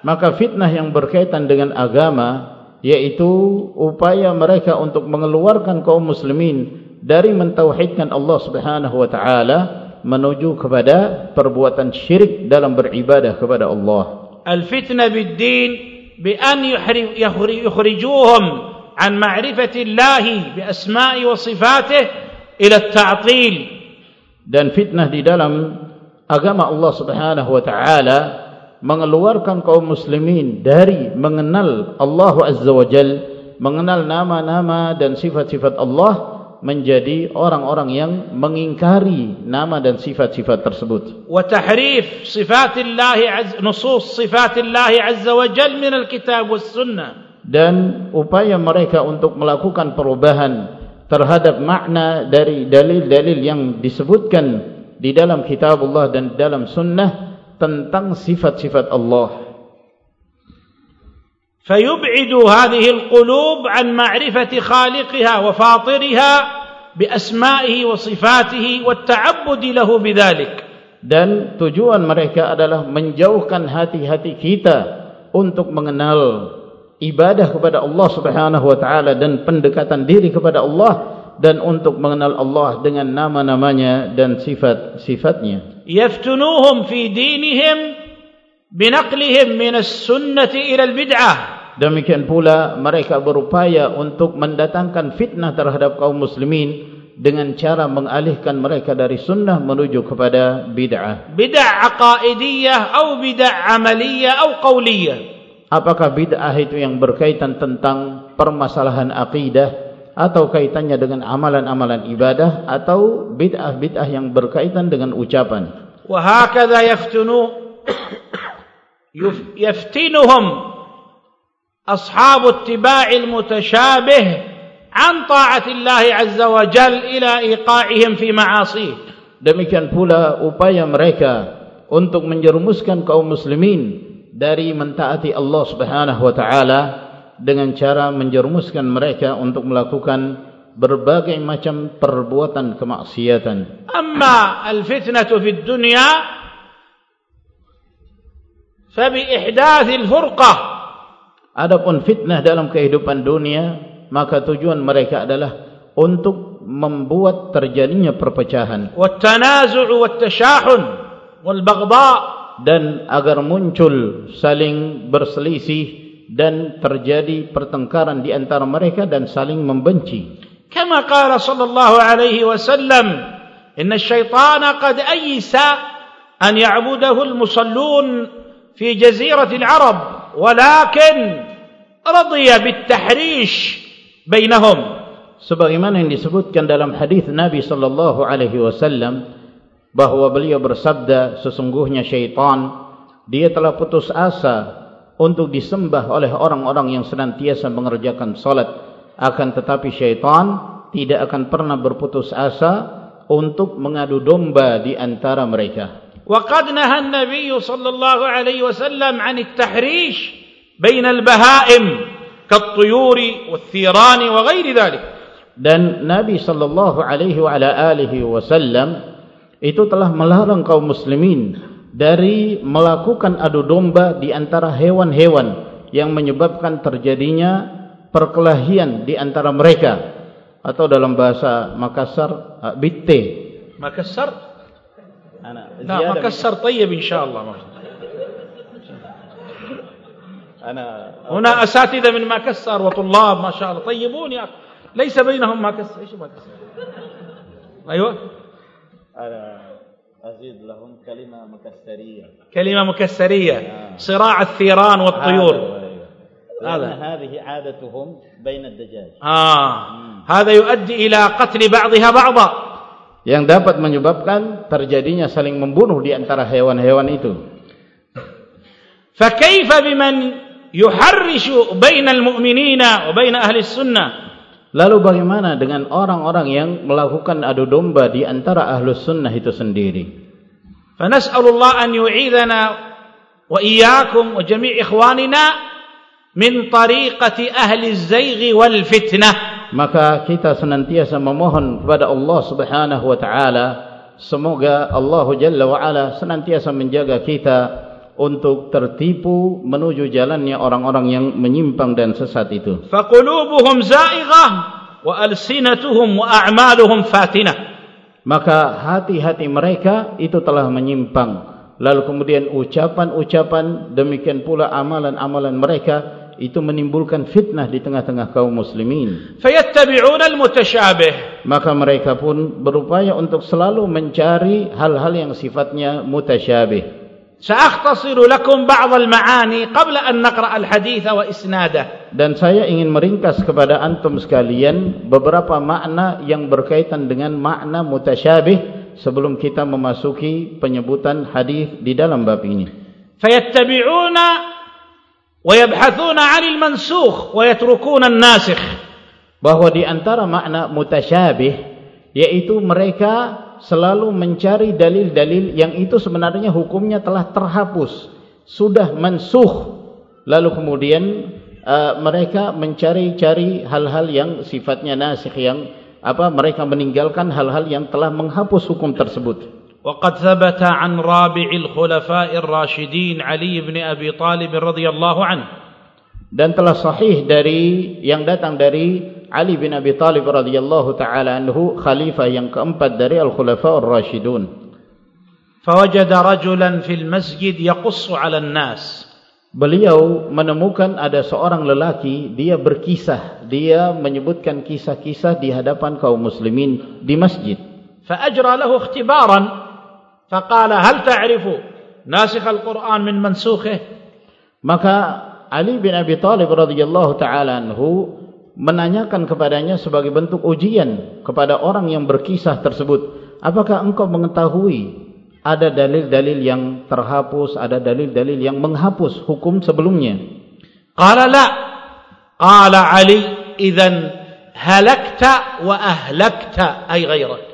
Maka fitnah yang berkaitan dengan agama yaitu upaya mereka untuk mengeluarkan kaum muslimin dari mentauhidkan Allah Subhanahu wa taala menuju kepada perbuatan syirik dalam beribadah kepada Allah. Al-fitnah bid-din bi an yukhrijuhum an ma'rifati Allah bi asma'i wa sifatih ila at-ta'til dan fitnah di dalam agama Allah Subhanahu wa taala mengeluarkan kaum muslimin dari mengenal Allah Azza wa Jal mengenal nama-nama dan sifat-sifat Allah menjadi orang-orang yang mengingkari nama dan sifat-sifat tersebut. Wa tahrif sifatillah nusus sifatillah azza wa jal min alkitab was sunnah. Dan upaya mereka untuk melakukan perubahan terhadap makna dari dalil-dalil yang disebutkan di dalam kitab Allah dan dalam sunnah tentang sifat-sifat Allah. فيبعد هذه القلوب عن معرفة خالقها وفاطرها بأسمائه وصفاته والتعبد له بذلك. Dan tujuan mereka adalah menjauhkan hati-hati kita untuk mengenal ibadah kepada Allah Subhanahu wa taala dan pendekatan diri kepada Allah dan untuk mengenal Allah dengan nama-namanya dan sifat-sifatnya. Yaftunuhum fi dinihim binaqlihim min as-sunnah ila al-bid'ah. Demikian pula mereka berupaya untuk mendatangkan fitnah terhadap kaum muslimin dengan cara mengalihkan mereka dari sunnah menuju kepada bid'ah. Bid'ah aqaidiyah atau bid'ah amaliyah atau qawliyah. Apakah bid'ah itu yang berkaitan tentang permasalahan akidah atau kaitannya dengan amalan-amalan ibadah atau bid'ah-bid'ah yang berkaitan dengan ucapan. Wa hakadha yaftunu yaftinuhum أصحاب اتباع المتشابه عن طاعة الله عز وجل إلى إيقاعهم في معاصيه demikian pula upaya mereka untuk menjerumuskan kaum muslimin dari mentaati Allah Subhanahu wa taala dengan cara menjerumuskan mereka untuk melakukan berbagai macam perbuatan kemaksiatan. Amma al-fitnatu fid dunya fa bi ihdath al-furqah Adapun fitnah dalam kehidupan dunia, maka tujuan mereka adalah untuk membuat terjadinya perpecahan. Wattanazu' wattashahun walbaghdha dan agar muncul saling berselisih dan terjadi pertengkaran di antara mereka dan saling membenci. Kama qala sallallahu alaihi wasallam, "Inna asy-syaitana qad ayyisa an ya'budahu al-musallun fi jaziratil 'Arab." walakin radiya bitahrish bainahum. Sebagaimana yang disebutkan dalam hadis Nabi sallallahu alaihi wasallam bahwa beliau bersabda sesungguhnya syaitan dia telah putus asa untuk disembah oleh orang-orang yang senantiasa mengerjakan salat akan tetapi syaitan tidak akan pernah berputus asa untuk mengadu domba di antara mereka. وقد نهى النبي صلى الله عليه وسلم عن التحريش بين البهائم كالطيور والثيران وغير ذلك dan Nabi sallallahu alaihi wa ala alihi wasallam itu telah melarang kaum muslimin dari melakukan adu domba di antara hewan-hewan yang menyebabkan terjadinya perkelahian di antara mereka atau dalam bahasa Makassar bitte Makassar أنا لا مكسر طيب إن شاء الله. أنا هنا أساتذة من مكسر وطلاب ما شاء الله. طيبون يا ليس بينهم مكسر إيش مكسر أيوة. أنا أزيد لهم كلمة مكسرية. كلمة مكسرية. آه. صراع الثيران والطيور. هذا هذه عادتهم بين الدجاج. آه. هذا يؤدي إلى قتل بعضها بعضا. yang dapat menyebabkan terjadinya saling membunuh di antara hewan-hewan itu. فكيف بمن يحرش بين المؤمنين وبين أهل السنة Lalu bagaimana dengan orang-orang yang melakukan adu domba di antara ahlus sunnah itu sendiri? فنسأل الله أن يعيذنا وإياكم وجميع إخواننا من طريقة أهل الزيغ والفتنة maka kita senantiasa memohon kepada Allah Subhanahu wa taala semoga Allah Jalla wa ala senantiasa menjaga kita untuk tertipu menuju jalannya orang-orang yang menyimpang dan sesat itu. Faqulubuhum za'ighah wa alsinatuhum wa a'maluhum fatinah. Maka hati-hati mereka itu telah menyimpang. Lalu kemudian ucapan-ucapan demikian pula amalan-amalan mereka itu menimbulkan fitnah di tengah-tengah kaum muslimin. Fayattabi'una al-mutashabih. Maka mereka pun berupaya untuk selalu mencari hal-hal yang sifatnya mutasyabih. Sa'akhtasiru lakum ba'd al-ma'ani qabla an naqra' al-hadits wa isnadah. Dan saya ingin meringkas kepada antum sekalian beberapa makna yang berkaitan dengan makna mutasyabih sebelum kita memasuki penyebutan hadis di dalam bab ini. Fayattabi'una ويبحثون عن المنسوخ ويتركون الناسخ bahwa di antara makna mutasyabih yaitu mereka selalu mencari dalil-dalil yang itu sebenarnya hukumnya telah terhapus sudah mansuh lalu kemudian uh, mereka mencari-cari hal-hal yang sifatnya nasikh yang apa mereka meninggalkan hal-hal yang telah menghapus hukum tersebut وقد ثبت عن رابع الخلفاء الراشدين علي بن أبي طالب رضي الله عنه dan telah sahih dari yang datang dari Ali bin Abi Talib radhiyallahu taala anhu khalifah yang keempat dari al-khulafa ar-rasyidun فوجد رجلا في المسجد يقص على الناس beliau menemukan ada seorang lelaki dia berkisah dia menyebutkan kisah-kisah di hadapan kaum muslimin di masjid فأجرى له اختبارا فقال هل تعرف ناسخ القرآن من منسوخه maka Ali bin Abi Thalib radhiyallahu taala anhu menanyakan kepadanya sebagai bentuk ujian kepada orang yang berkisah tersebut apakah engkau mengetahui ada dalil-dalil yang terhapus, ada dalil-dalil yang menghapus hukum sebelumnya. Qala la. Qala Ali, "Idzan halakta wa ahlakta ay ghairak."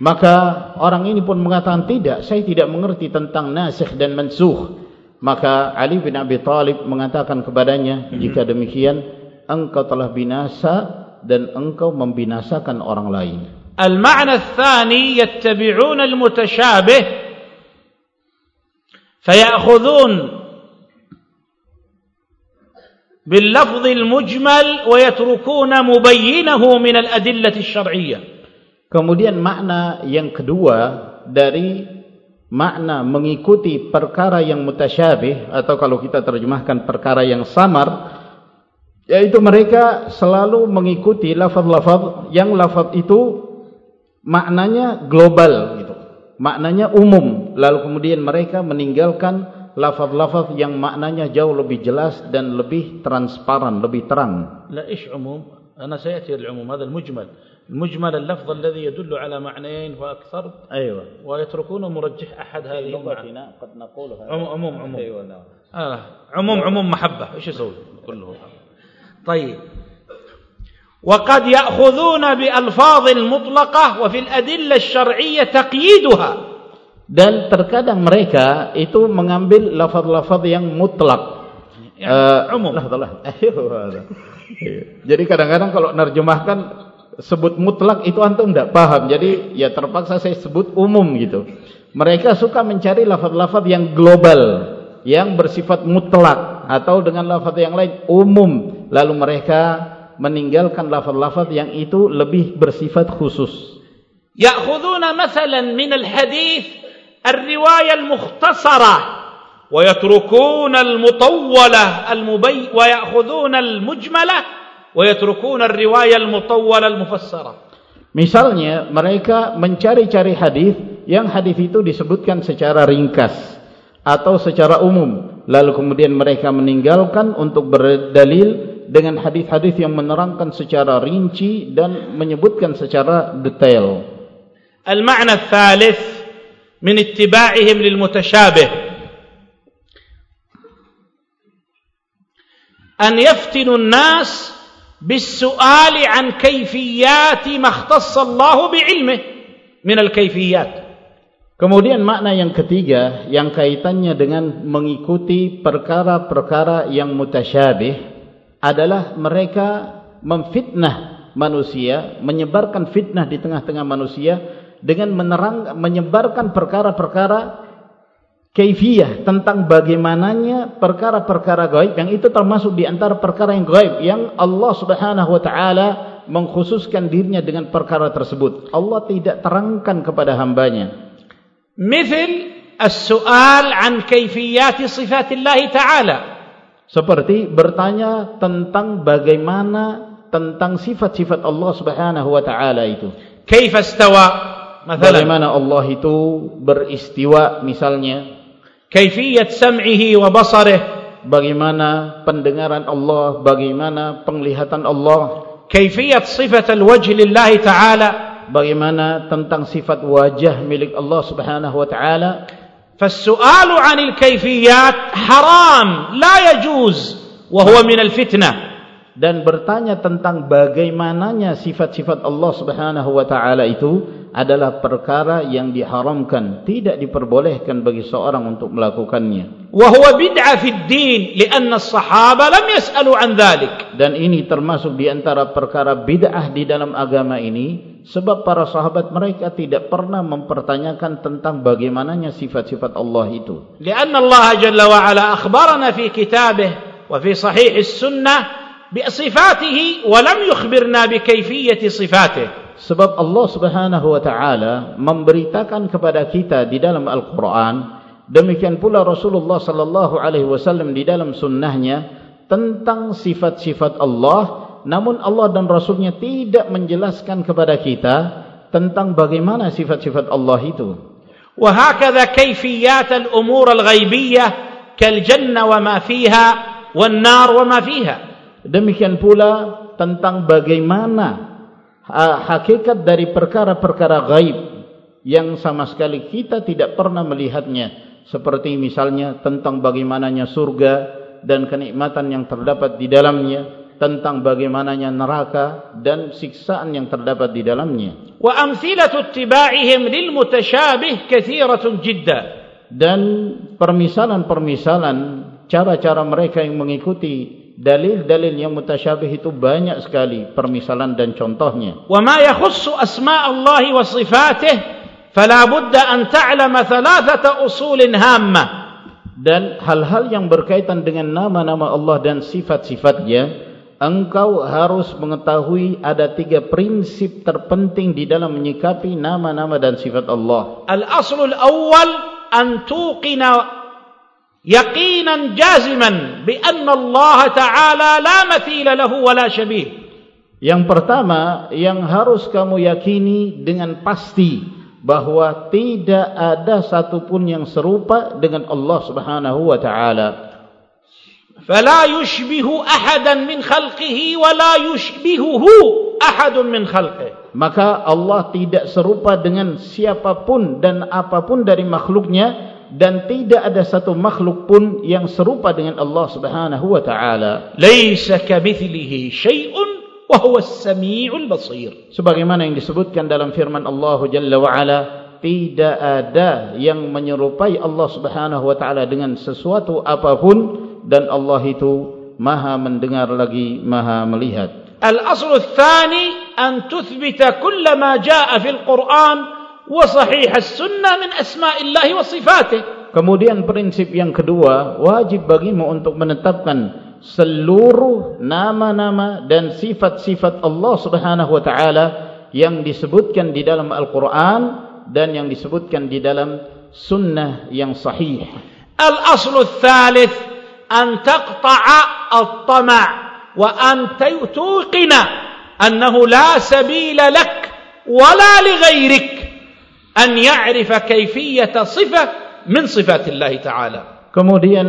Maka orang ini pun mengatakan tidak, saya tidak mengerti tentang nasikh dan mansukh. Maka Ali bin Abi Talib mengatakan kepadanya, mhm. jika demikian, engkau telah binasa dan engkau membinasakan orang lain. Al-ma'na al-thani yattabi'un al-mutashabih fayakhudhun bil-lafdh al-mujmal wa yatrukuna mubayyinahu min al-adillah asy-syar'iyyah. Kemudian makna yang kedua dari makna mengikuti perkara yang mutasyabih atau kalau kita terjemahkan perkara yang samar yaitu mereka selalu mengikuti lafaz-lafaz yang lafaz itu maknanya global gitu. Maknanya umum. Lalu kemudian mereka meninggalkan lafaz-lafaz yang maknanya jauh lebih jelas dan lebih transparan lebih terang. La ish umum. Ana sayati al umum hada المجمل اللفظ الذي يدل على معنيين فاكثر أيوه. ويتركون مرجح أحد هذه لغتنا قد نقول هذا. عموم عموم أيوه نعم. آه عموم عموم محبة. إيش أسوي كله. طيب. وقد يأخذون بألفاظ المطلقة وفي الأدلة الشرعية تقييدها. Dan terkadang mereka itu mengambil lafaz-lafaz yang mutlak. Ya, uh, umum. jadi kadang-kadang kalau nerjemahkan sebut mutlak itu antum tidak paham. Jadi ya terpaksa saya sebut umum gitu. Mereka suka mencari lafaz-lafaz yang global yang bersifat mutlak atau dengan lafaz yang lain umum. Lalu mereka meninggalkan lafaz-lafaz yang itu lebih bersifat khusus. Ya'khuduna masalan min al-hadith ar-riwayah al-mukhtasarah wa yatrukuna al-mutawwalah al-mubay wa ya'khuduna al-mujmalah wa yatrukuna ar-riwayah al-mutawwalah al-mufassarah. Misalnya mereka mencari-cari hadis yang hadis itu disebutkan secara ringkas atau secara umum lalu kemudian mereka meninggalkan untuk berdalil dengan hadis-hadis yang menerangkan secara rinci dan menyebutkan secara detail. Al-ma'na ats-tsalits min ittiba'ihim lil mutashabih an yaftinu an-nas bis-su'al 'an kayfiyat ma ikhtassa Allah bi'ilmihi min al-kayfiyat. Kemudian makna yang ketiga yang kaitannya dengan mengikuti perkara-perkara yang mutasyabih adalah mereka memfitnah manusia, menyebarkan fitnah di tengah-tengah manusia dengan menerang menyebarkan perkara-perkara kaifiyah tentang bagaimananya perkara-perkara gaib yang itu termasuk di antara perkara yang gaib yang Allah Subhanahu wa taala mengkhususkan dirinya dengan perkara tersebut. Allah tidak terangkan kepada hambanya. Misal as-su'al an kaifiyat sifat Allah Ta'ala seperti bertanya tentang bagaimana tentang sifat-sifat Allah Subhanahu wa taala itu. Kaifa istawa? Bagaimana Allah itu beristiwa misalnya? Kaifiyat sam'ihi wa basarih? Bagaimana pendengaran Allah, bagaimana penglihatan Allah? Kaifiyat sifat al-wajh lillahi ta'ala? Bagaimana tentang sifat wajah milik Allah Subhanahu wa taala? فالسؤال عن الكيفيات حرام لا يجوز وهو من الفتنة dan bertanya tentang bagaimananya sifat-sifat Allah Subhanahu wa taala itu adalah perkara yang diharamkan tidak diperbolehkan bagi seorang untuk melakukannya wa huwa bid'ah fid din lianna as-sahaba lam yas'alu an dhalik dan ini termasuk di antara perkara bid'ah di dalam agama ini sebab para sahabat mereka tidak pernah mempertanyakan tentang bagaimananya sifat-sifat Allah itu. Karena Allah Jalla wa Ala akhbarana fi kitabih wa fi sahih as-sunnah bi sifatihi wa lam yukhbirna bi kayfiyati sifatih. Sebab Allah Subhanahu wa taala memberitakan kepada kita di dalam Al-Qur'an Demikian pula Rasulullah sallallahu alaihi wasallam di dalam sunnahnya tentang sifat-sifat Allah, namun Allah dan Rasulnya tidak menjelaskan kepada kita tentang bagaimana sifat-sifat Allah itu. وهكذا كيفيات الأمور الغيبية كالجنة وما فيها والنار وما فيها. Demikian pula tentang bagaimana hakikat dari perkara-perkara gaib yang sama sekali kita tidak pernah melihatnya. Seperti misalnya tentang bagaimananya surga dan kenikmatan yang terdapat di dalamnya tentang bagaimananya neraka dan siksaan yang terdapat di dalamnya. Wa amthilatu ittiba'ihim lil mutasyabih katsiratun jidda. Dan permisalan-permisalan cara-cara mereka yang mengikuti dalil-dalil yang mutasyabih itu banyak sekali permisalan dan contohnya. Wa ma yakhussu asma' Allah wa sifatih fala budda an ta'lama thalathata usulin hamma. Dan hal-hal yang berkaitan dengan nama-nama Allah dan sifat-sifatnya, engkau harus mengetahui ada tiga prinsip terpenting di dalam menyikapi nama-nama dan sifat Allah. Al-aslul awal an tuqina yaqinan jaziman bi anna Allah ta'ala la mathila lahu wa la yang pertama yang harus kamu yakini dengan pasti bahwa tidak ada satupun yang serupa dengan Allah Subhanahu wa taala. Fala yushbihu ahadan min khalqihi wa la yushbihuhu ahadun min khalqihi. Maka Allah tidak serupa dengan siapapun dan apapun dari makhluknya dan tidak ada satu makhluk pun yang serupa dengan Allah Subhanahu wa taala. Laisa kamitslihi syai'un wa huwa as-sami'ul basir. Sebagaimana yang disebutkan dalam firman Allah Jalla wa Ala, tidak ada yang menyerupai Allah Subhanahu wa taala dengan sesuatu apapun dan Allah itu Maha mendengar lagi Maha melihat. Al-aslu ats-tsani an tuthbita kull ma jaa fil Qur'an wa sahih as-sunnah min asma'illahi wa sifatih. Kemudian prinsip yang kedua, wajib bagimu untuk menetapkan seluruh nama-nama dan sifat-sifat Allah Subhanahu wa taala yang disebutkan di dalam Al-Qur'an dan yang disebutkan di dalam sunnah yang sahih. Al-aslu tsalits an taqta'a at-tama' wa an tuqina annahu la sabila lak wa la li ghayrik an ya'rifa kayfiyata sifah min sifatillah ta'ala. Kemudian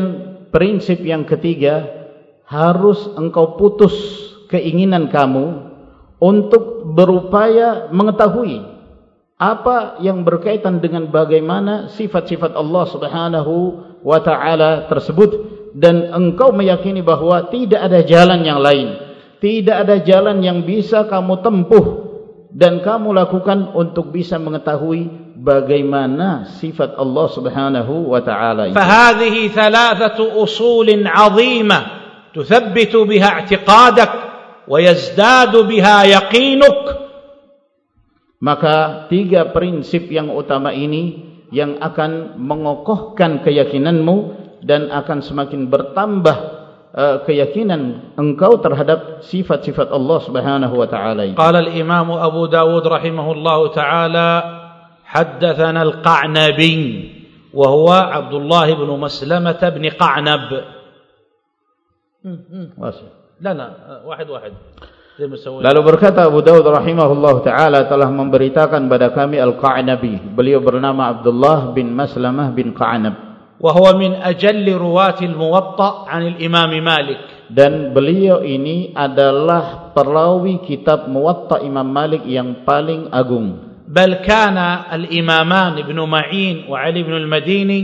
prinsip yang ketiga harus engkau putus keinginan kamu untuk berupaya mengetahui apa yang berkaitan dengan bagaimana sifat-sifat Allah Subhanahu wa taala tersebut dan engkau meyakini bahwa tidak ada jalan yang lain tidak ada jalan yang bisa kamu tempuh dan kamu lakukan untuk bisa mengetahui bagaimana sifat Allah Subhanahu wa taala itu. Fahadhihi thalathatu usulin 'azimah تثبت بها اعتقادك ويزداد بها يقينك maka tiga prinsip yang utama ini yang akan mengokohkan keyakinanmu dan akan semakin bertambah uh, keyakinan engkau terhadap sifat-sifat Allah Subhanahu wa taala. Qala al-Imam Abu Dawud rahimahullahu taala haddatsana al-Qa'nabi wa huwa Abdullah bin Maslamah bin Qa'nab. La la, wahid wahid. Lalu berkata Abu Dawud rahimahullah ta'ala telah memberitakan pada kami Al-Qa'nabi. Beliau bernama Abdullah bin Maslamah bin Qa'nab. Wahuwa min ajalli ruwatil muwatta' anil imam Malik. Dan beliau ini adalah perawi kitab muwatta' imam Malik yang paling agung. Bal kana al-imaman Ibn Ma'in wa Ali ibn al-Madini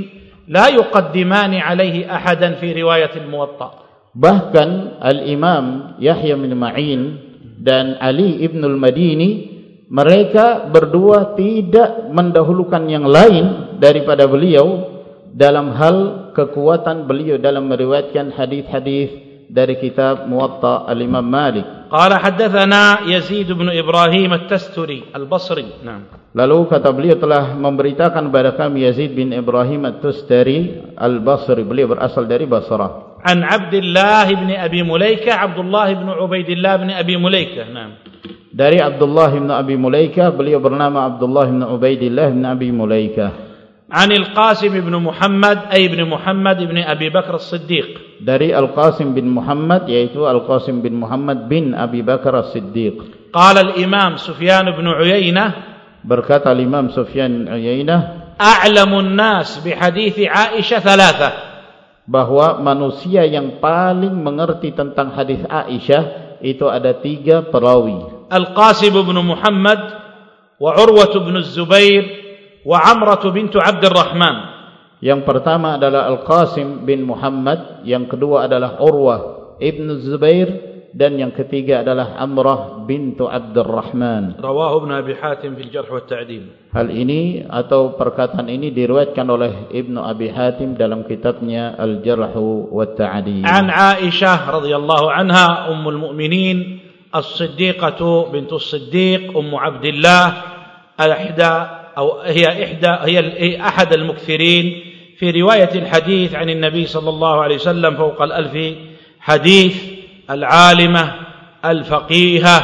la yuqaddimani alaihi ahadan fi riwayat al-muwatta' Bahkan Al-Imam Yahya bin Ma'in dan Ali Ibn Al-Madini mereka berdua tidak mendahulukan yang lain daripada beliau dalam hal kekuatan beliau dalam meriwayatkan hadis-hadis dari kitab Muwatta al-Imam Malik. Qala hadathana Yazid bin Ibrahim al-Tasturi al-Basri. Naam. Lalu kata beliau telah memberitakan kepada kami Yazid bin Ibrahim al-Tasturi al-Basri. Beliau berasal dari Basrah. An Abdullah bin Abi Mulaika, Abdullah bin Ubaidillah bin Abi Mulaika. Naam. Dari Abdullah bin Abi Mulaika, beliau bernama Abdullah bin Ubaidillah bin Abi Mulaika. عن القاسم بن محمد أي بن محمد بن أبي بكر الصديق. Dari القاسم بن محمد yaitu القاسم بن محمد بن أبي بكر الصديق قال الإمام سفيان بن عيينة berkata الإمام سفيان بن عيينة أعلم الناس بحديث عائشة ثلاثة. bahwa manusia yang paling mengerti tentang hadis Aisyah itu ada tiga perawi. Al-Qasib bin Muhammad wa Urwah bin Zubair وعمرة بنت عبد الرحمن yang pertama adalah Al-Qasim bin Muhammad yang kedua adalah Urwah ibn Zubair dan yang ketiga adalah Amrah bintu Abdurrahman رواه ابن أبي حاتم في الجرح والتعديل hal ini atau perkataan ini diriwayatkan oleh Ibnu Abi Hatim dalam kitabnya Al-Jarh wa Ta'dil عن عائشة رضي الله عنها أم المؤمنين الصديقة بنت الصديق أم عبد الله الإحدى أو هي إحدى هي أحد المكثرين في رواية الحديث عن النبي صلى الله عليه وسلم فوق الألف حديث العالمة الفقيهة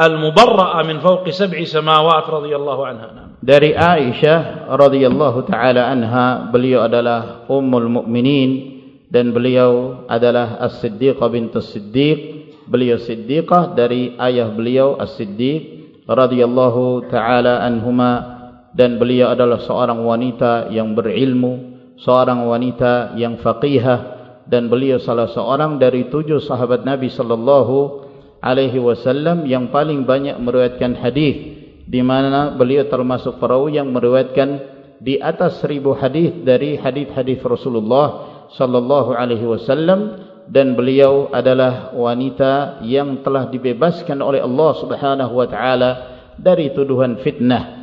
المبرأة من فوق سبع سماوات رضي الله عنها نعم. dari Aisyah radhiyallahu taala anha beliau adalah ummul mukminin dan beliau adalah As-Siddiqah bint As-Siddiq beliau siddiqah dari ayah beliau As-Siddiq radhiyallahu taala anhuma dan beliau adalah seorang wanita yang berilmu, seorang wanita yang faqihah dan beliau salah seorang dari tujuh sahabat Nabi sallallahu alaihi wasallam yang paling banyak meriwayatkan hadis di mana beliau termasuk perawi yang meriwayatkan di atas seribu hadis dari hadis-hadis Rasulullah sallallahu alaihi wasallam. Dan beliau adalah wanita yang telah dibebaskan oleh Allah Subhanahu wa taala dari tuduhan fitnah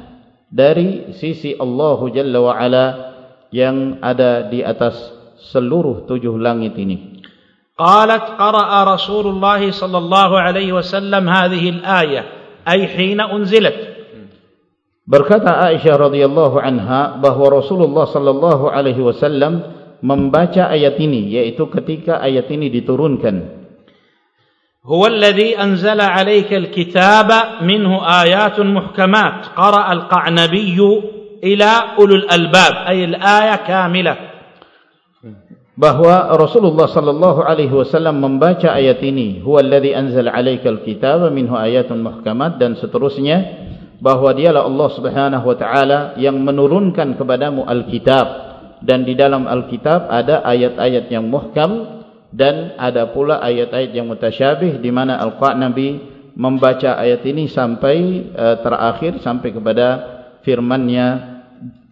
dari sisi Allah Jalla wa Ala yang ada di atas seluruh tujuh langit ini. قالت قرأ رسول الله صلى الله عليه وسلم هذه الآية أي حين أنزلت Berkata Aisyah radhiyallahu anha bahwa Rasulullah sallallahu alaihi wasallam membaca ayat ini yaitu ketika ayat ini diturunkan. هو الذي أنزل عليك الكتاب منه آيات محكمات قرأ القعنبي إلى أولو الألباب أي الآية كاملة bahwa Rasulullah sallallahu alaihi wasallam membaca ayat ini huwa alladhi anzal 'alaikal kitaba minhu ayatun muhkamat dan seterusnya bahwa dialah Allah Subhanahu wa taala yang menurunkan kepadamu alkitab dan di dalam alkitab ada ayat-ayat yang muhkam dan ada pula ayat-ayat yang mutasyabih di mana Al-Qa Nabi membaca ayat ini sampai uh, terakhir sampai kepada firman-Nya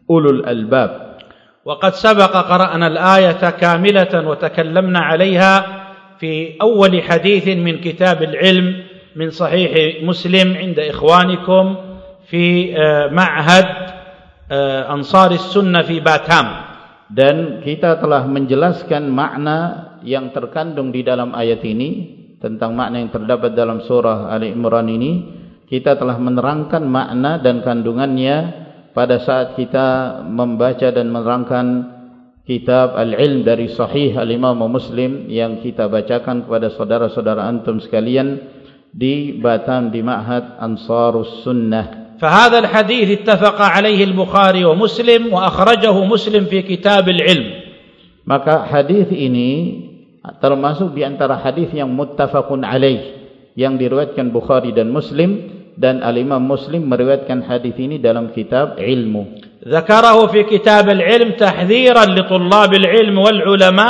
ulul albab. Waqad sabaqa qara'na al-ayata kamilatan wa takallamna 'alayha fi أول hadith min kitab al-'ilm صحيح مسلم عند إخوانكم في fi eh, معهد eh, Ansar أنصار السنة في باتام. dan kita telah menjelaskan makna yang terkandung di dalam ayat ini tentang makna yang terdapat dalam surah Ali Imran ini kita telah menerangkan makna dan kandungannya pada saat kita membaca dan menerangkan kitab Al-Ilm dari Sahih Al-Imam Muslim yang kita bacakan kepada saudara-saudara antum sekalian di Batam di Ma'had Ansarus Sunnah. فهذا الحديث اتفق عليه البخاري ومسلم وأخرجه مسلم في كتاب العلم. Maka hadis ini termasuk di antara hadis yang muttafaqun alaih yang diriwayatkan Bukhari dan Muslim dan Al Imam Muslim meriwayatkan hadis ini dalam kitab Ilmu. Zakarahu fi kitab al-ilm tahdhiran li tullab al-ilm wal ulama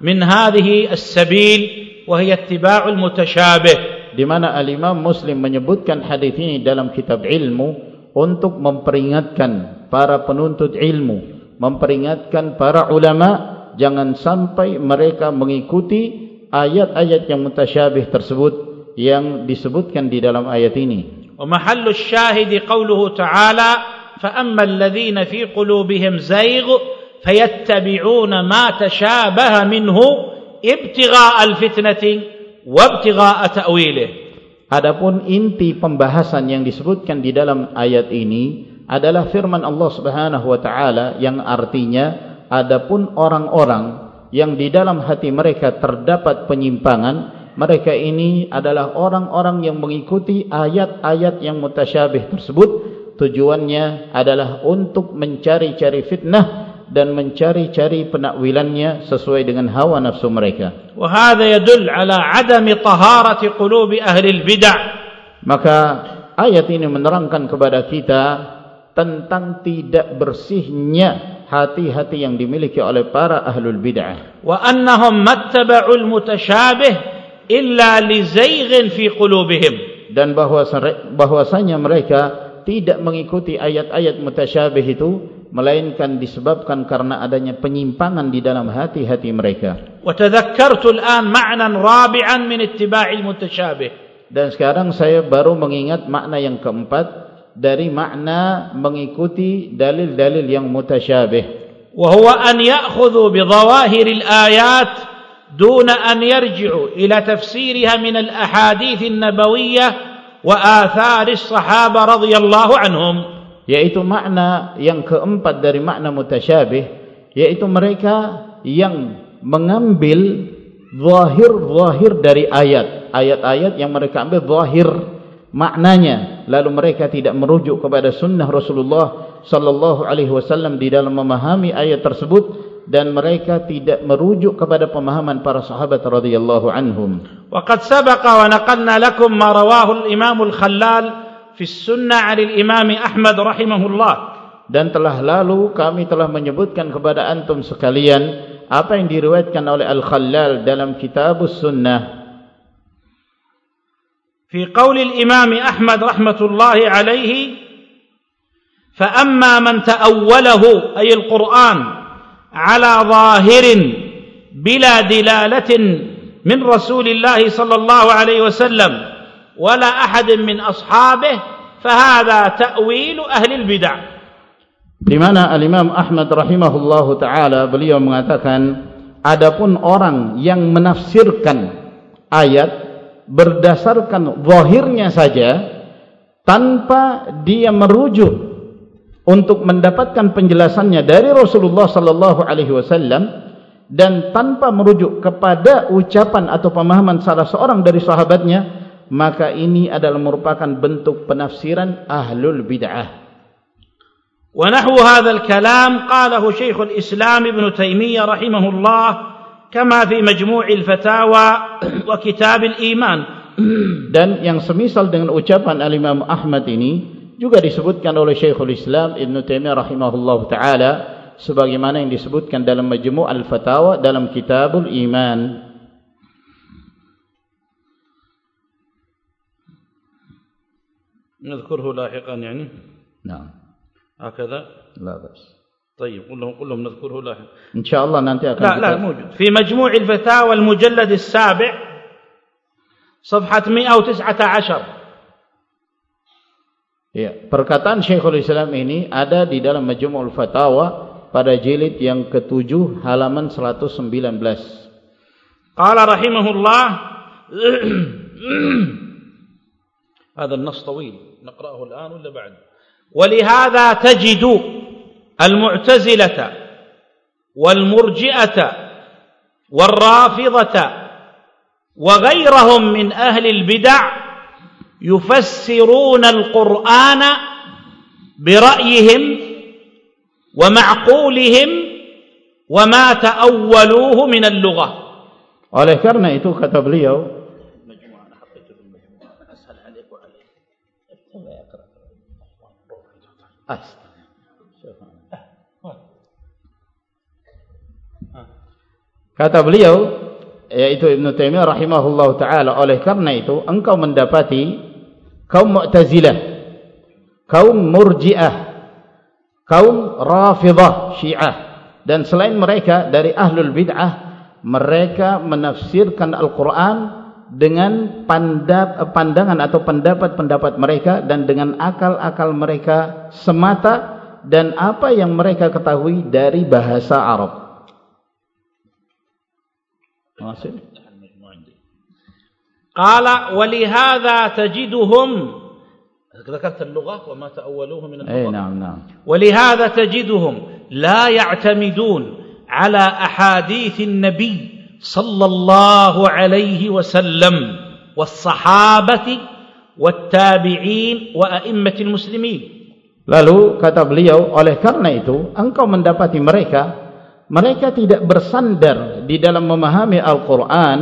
min hadhihi as-sabil wa hiya ittiba' al-mutashabih. Di mana Al Imam Muslim menyebutkan hadis ini dalam kitab Ilmu untuk memperingatkan para penuntut ilmu, memperingatkan para ulama jangan sampai mereka mengikuti ayat-ayat yang mutasyabih tersebut yang disebutkan di dalam ayat ini. Wa mahallu syahidi qawluhu ta'ala fa amma alladhina fi qulubihim zayg fayattabi'una ma tashabaha minhu ibtigha'a al-fitnati wa ibtigha'a ta'wilih. Adapun inti pembahasan yang disebutkan di dalam ayat ini adalah firman Allah Subhanahu wa taala yang artinya Adapun orang-orang yang di dalam hati mereka terdapat penyimpangan, mereka ini adalah orang-orang yang mengikuti ayat-ayat yang mutasyabih tersebut, tujuannya adalah untuk mencari-cari fitnah dan mencari-cari penakwilannya sesuai dengan hawa nafsu mereka. وهذا يدل على عدم طهارة قلوب أهل البدع. Maka ayat ini menerangkan kepada kita tentang tidak bersihnya hati-hati yang dimiliki oleh para ahlul bid'ah. Wa annahum mattaba'ul mutasyabih illa li zayghin fi qulubihim. Dan bahwasanya mereka tidak mengikuti ayat-ayat mutasyabih itu melainkan disebabkan karena adanya penyimpangan di dalam hati-hati mereka. Wa tadhakkartu al-an ma'nan rabi'an min ittiba'il mutasyabih. Dan sekarang saya baru mengingat makna yang keempat dari makna mengikuti dalil-dalil yang mutasyabih. وهو أن يأخذوا بظواهر الآيات دون أن يرجعوا إلى تفسيرها من الأحاديث النبوية وآثار الصحابة رضي الله عنهم yaitu makna yang keempat dari makna mutasyabih yaitu mereka yang mengambil zahir-zahir dari ayat ayat-ayat yang mereka ambil zahir maknanya lalu mereka tidak merujuk kepada sunnah Rasulullah sallallahu alaihi wasallam di dalam memahami ayat tersebut dan mereka tidak merujuk kepada pemahaman para sahabat radhiyallahu anhum. Waqad sabaqa wa naqalna lakum ma rawahu al-Imam al-Khallal fi sunnah al imam Ahmad rahimahullah dan telah lalu kami telah menyebutkan kepada antum sekalian apa yang diriwayatkan oleh Al-Khallal dalam kitab sunnah في قول الإمام أحمد رحمة الله عليه فأما من تأوله أي القرآن على ظاهر بلا دلالة من رسول الله صلى الله عليه وسلم ولا أحد من أصحابه فهذا تأويل أهل البدع. di mana al-Imam Ahmad rahimahullahu taala beliau mengatakan adapun orang yang menafsirkan ayat berdasarkan zahirnya saja tanpa dia merujuk untuk mendapatkan penjelasannya dari Rasulullah sallallahu alaihi wasallam dan tanpa merujuk kepada ucapan atau pemahaman salah seorang dari sahabatnya maka ini adalah merupakan bentuk penafsiran ahlul bid'ah. ونحو هذا الكلام قاله شيخ الإسلام ابن تيمية رحمه الله كما في مجموع الفتاوى وكتاب الإيمان dan yang semisal dengan ucapan al-Imam Ahmad ini juga disebutkan oleh Syekhul Islam Ibn Taimiyah rahimahullah taala sebagaimana yang disebutkan dalam Majmu' al-Fatawa dalam Kitabul Iman نذكره لاحقا يعني نعم هكذا لا بس طيب قل لهم قل لهم نذكره لاحقا إن شاء الله akan لا لا موجود. في مجموع الفتاوى المجلد السابع صفحة 119 Ya, perkataan Syekhul Islam ini ada di dalam Majmu'ul Fatawa pada jilid yang ketujuh halaman 119. Qala rahimahullah هذا النص طويل نقرأه الآن ولا بعد ولهذا تجد المعتزلة والمرجئة والرافضة وغيرهم من أهل البدع يفسرون القرآن برأيهم ومعقولهم وما تأولوه من اللغة. Oleh karena itu kata beliau Kata beliau yaitu Ibn Taimiyah rahimahullah taala oleh karena itu engkau mendapati kaum Mu'tazilah, kaum Murji'ah, kaum Rafidah Syiah dan selain mereka dari ahlul bid'ah mereka menafsirkan Al-Qur'an dengan pandangan atau pendapat-pendapat mereka dan dengan akal-akal mereka semata dan apa yang mereka ketahui dari bahasa Arab. قال ولهذا تجدهم ذكرت اللغة وما تأولوه من اللغة أي نعم نعم. ولهذا تجدهم لا يعتمدون على أحاديث النبي صلى الله عليه وسلم والصحابة والتابعين وأئمة المسلمين. Lalu kata beliau, oleh karena itu engkau mendapati mereka mereka tidak bersandar di dalam memahami Al-Quran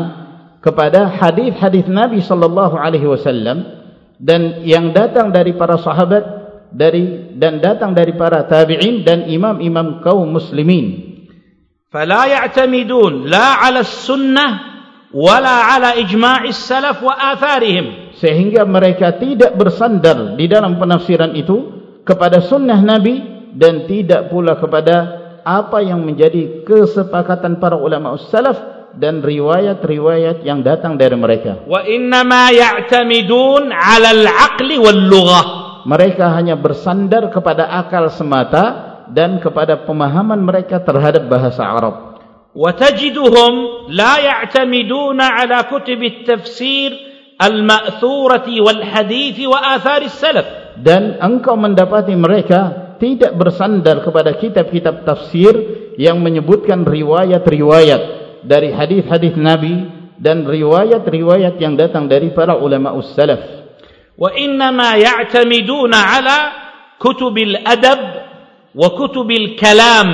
kepada hadis-hadis Nabi Sallallahu Alaihi Wasallam dan yang datang dari para sahabat dari dan datang dari para tabi'in dan imam-imam kaum muslimin. فلا يعتمدون لا على السنة ولا على إجماع السلف وآثارهم. sehingga mereka tidak bersandar di dalam penafsiran itu kepada sunnah Nabi dan tidak pula kepada apa yang menjadi kesepakatan para ulama salaf dan riwayat-riwayat yang datang dari mereka. Wa innama ya'tamidun 'ala al-'aqli wal-lughah. Mereka hanya bersandar kepada akal semata dan kepada pemahaman mereka terhadap bahasa Arab. Wa tajiduhum la ya'tamiduna 'ala kutub at-tafsir al-ma'thurati wal-hadits wa athar as-salaf dan engkau mendapati mereka tidak bersandar kepada kitab-kitab tafsir yang menyebutkan riwayat-riwayat dari hadis-hadis Nabi dan riwayat-riwayat yang datang dari para ulama ussalaf. Wa inna ma ya'tamiduna ala kutubil adab wa kutubil kalam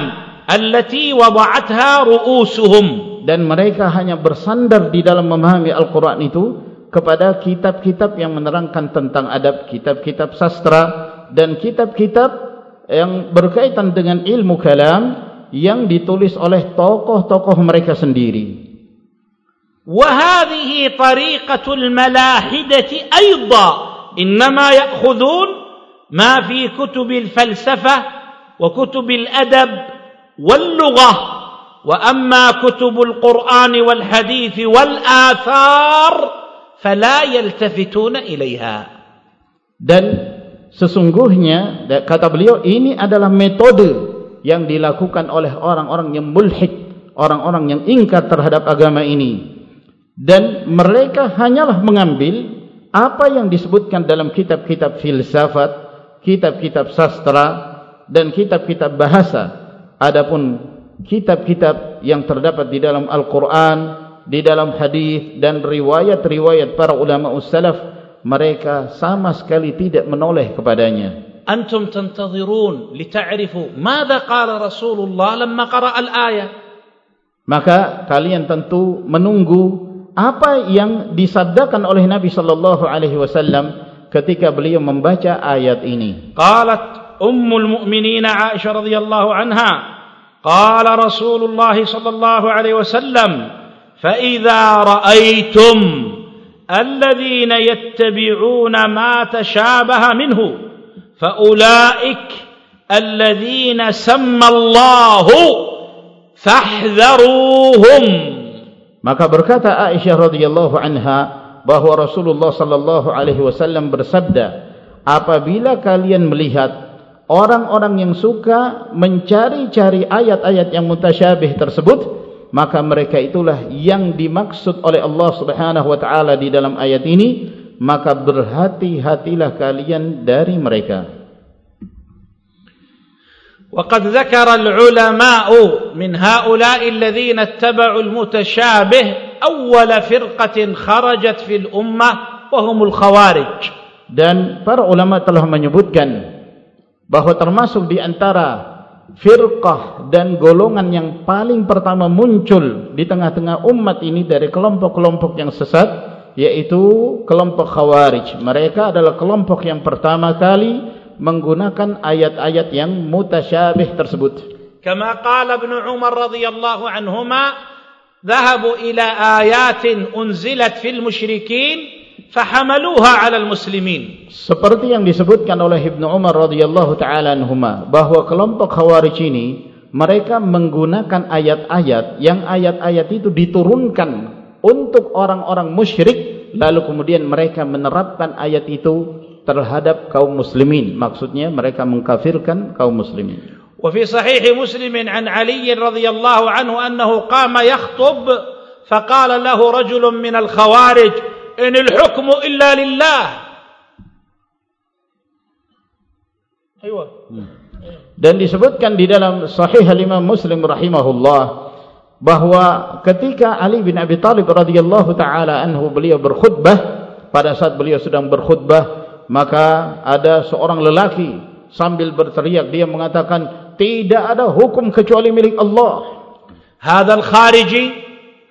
allati wada'atha ru'usuhum dan mereka hanya bersandar di dalam memahami Al-Qur'an itu kepada kitab-kitab yang menerangkan tentang adab, kitab-kitab sastra dan kitab-kitab yang berkaitan dengan ilmu kalam yang ditulis oleh tokoh-tokoh mereka sendiri. وهذه طريقة الملاحدة أيضا إنما يأخذون ما في كتب الفلسفة وكتب الأدب واللغة وأما كتب القرآن والحديث والآثار فلا يلتفتون إليها. dan sesungguhnya kata beliau ini adalah metode yang dilakukan oleh orang-orang yang mulhid orang-orang yang ingkar terhadap agama ini. Dan mereka hanyalah mengambil apa yang disebutkan dalam kitab-kitab filsafat kitab-kitab sastra dan kitab-kitab bahasa. Adapun kitab-kitab yang terdapat di dalam Al-Qur'an di dalam hadis dan riwayat-riwayat para ulama ussalaf mereka sama sekali tidak menoleh kepadanya. Antum tantazirun li madza qala Rasulullah lamma qara' al-ayah. Maka kalian tentu menunggu apa yang disabdakan oleh Nabi sallallahu alaihi wasallam ketika beliau membaca ayat ini. Qalat ummul mu'minin Aisyah radhiyallahu anha qala Rasulullah sallallahu alaihi wasallam fa idza ra'aitum الذين يتبعون ما تشابه منه فأولئك الذين سمى الله فاحذروهم maka berkata Aisyah radhiyallahu anha bahwa Rasulullah sallallahu alaihi wasallam bersabda apabila kalian melihat orang-orang yang suka mencari-cari ayat-ayat yang mutasyabih tersebut maka mereka itulah yang dimaksud oleh Allah Subhanahu wa taala di dalam ayat ini maka berhati-hatilah kalian dari mereka وقد ذكر العلماء من هؤلاء الذين اتبعوا المتشابه أول فرقة خرجت في الأمة وهم الخوارج dan para ulama telah menyebutkan bahwa termasuk di antara firqah dan golongan yang paling pertama muncul di tengah-tengah umat ini dari kelompok-kelompok yang sesat yaitu kelompok khawarij. Mereka adalah kelompok yang pertama kali menggunakan ayat-ayat yang mutasyabih tersebut. Kama qala ibn umar radhiyallahu anhuma dhahabu ila ayatin unzilat fil musyrikin fahamaluha 'ala al-muslimin. Seperti yang disebutkan oleh Ibnu Umar radhiyallahu taala anhuma bahwa kelompok Khawarij ini mereka menggunakan ayat-ayat yang ayat-ayat itu diturunkan untuk orang-orang musyrik lalu kemudian mereka menerapkan ayat itu terhadap kaum muslimin maksudnya mereka mengkafirkan kaum muslimin وفي صحيح مسلم عن علي رضي الله عنه أنه قام يخطب فقال له رجل من الخوارج إن الحكم إلا لله أيوة dan disebutkan di dalam sahih Imam Muslim rahimahullah bahwa ketika Ali bin Abi Thalib radhiyallahu taala anhu beliau berkhutbah pada saat beliau sedang berkhutbah maka ada seorang lelaki sambil berteriak dia mengatakan tidak ada hukum kecuali milik Allah هذا الخارجي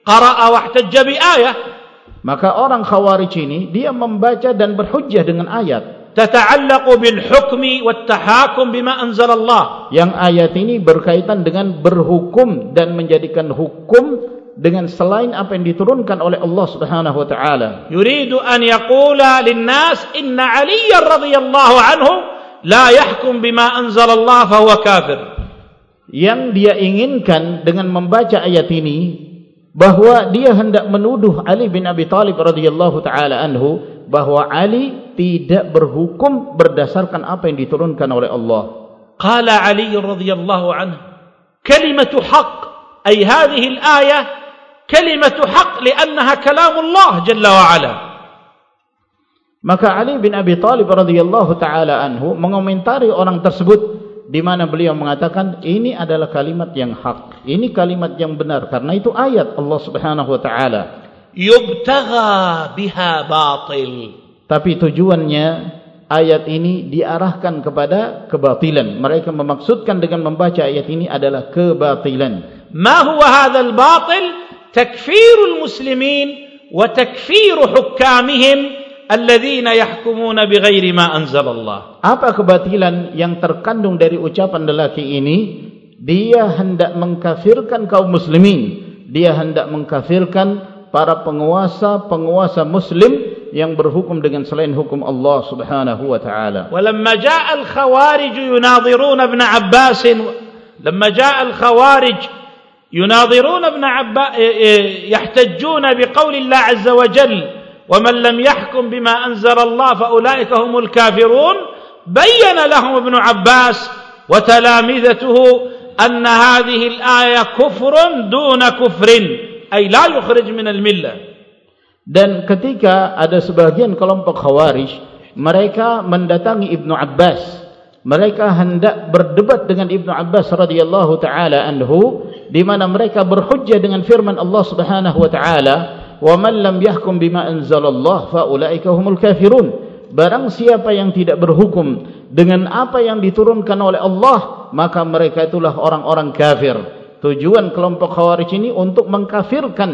قرأ واحتج بآية Maka orang Khawarij ini dia membaca dan berhujjah dengan ayat tata'allaqu bil hukmi wat tahakum bima anzalallah. Yang ayat ini berkaitan dengan berhukum dan menjadikan hukum dengan selain apa yang diturunkan oleh Allah Subhanahu wa taala. Yuridu an yaqula lin nas inna Ali radhiyallahu anhu la yahkum bima anzalallah fa huwa kafir. Yang dia inginkan dengan membaca ayat ini Bahwa dia hendak menuduh Ali bin Abi Talib radhiyallahu taala anhu bahawa Ali tidak berhukum berdasarkan apa yang diturunkan oleh Allah. Qala Ali radhiyallahu anhu kalimatu hak, ay hadhihi al-ayah kalimatu hak, li'annaha kalam Allah jalla wa ala. Maka Ali bin Abi Talib radhiyallahu taala anhu mengomentari orang tersebut di mana beliau mengatakan ini adalah kalimat yang hak. Ini kalimat yang benar. Karena itu ayat Allah Subhanahu wa taala. Yubtagha biha batil. Tapi tujuannya ayat ini diarahkan kepada kebatilan. Mereka memaksudkan dengan membaca ayat ini adalah kebatilan. Ma huwa hadzal batil? Takfirul muslimin wa takfiru hukamihim يحكمون بغير ما أنزل الله apa kebatilan yang terkandung dari ucapan lelaki ini dia hendak mengkafirkan kaum muslimin dia hendak mengkafirkan para penguasa-penguasa muslim yang berhukum dengan selain hukum Allah Subhanahu wa taala. Walamma jaa al-khawarij yunadhirun ibn Abbas lamma jaa al-khawarij يناظرون ابن عباس يحتجون بقول الله عز وجل ومن لم يحكم بما أنزل الله فأولئك هم الكافرون بين لهم ابن عباس وتلامذته أن هذه الآية كفر دون كفر أي لا يخرج من الملة dan ketika ada sebagian kelompok khawarij mereka mendatangi Ibnu Abbas mereka hendak berdebat dengan Ibnu Abbas radhiyallahu taala anhu di mana mereka berhujjah dengan firman Allah Subhanahu wa taala man lam yahkum bima anzalallah fa ulaika humul kafirun. Barang siapa yang tidak berhukum dengan apa yang diturunkan oleh Allah maka mereka itulah orang-orang kafir. Tujuan kelompok khawarij ini untuk mengkafirkan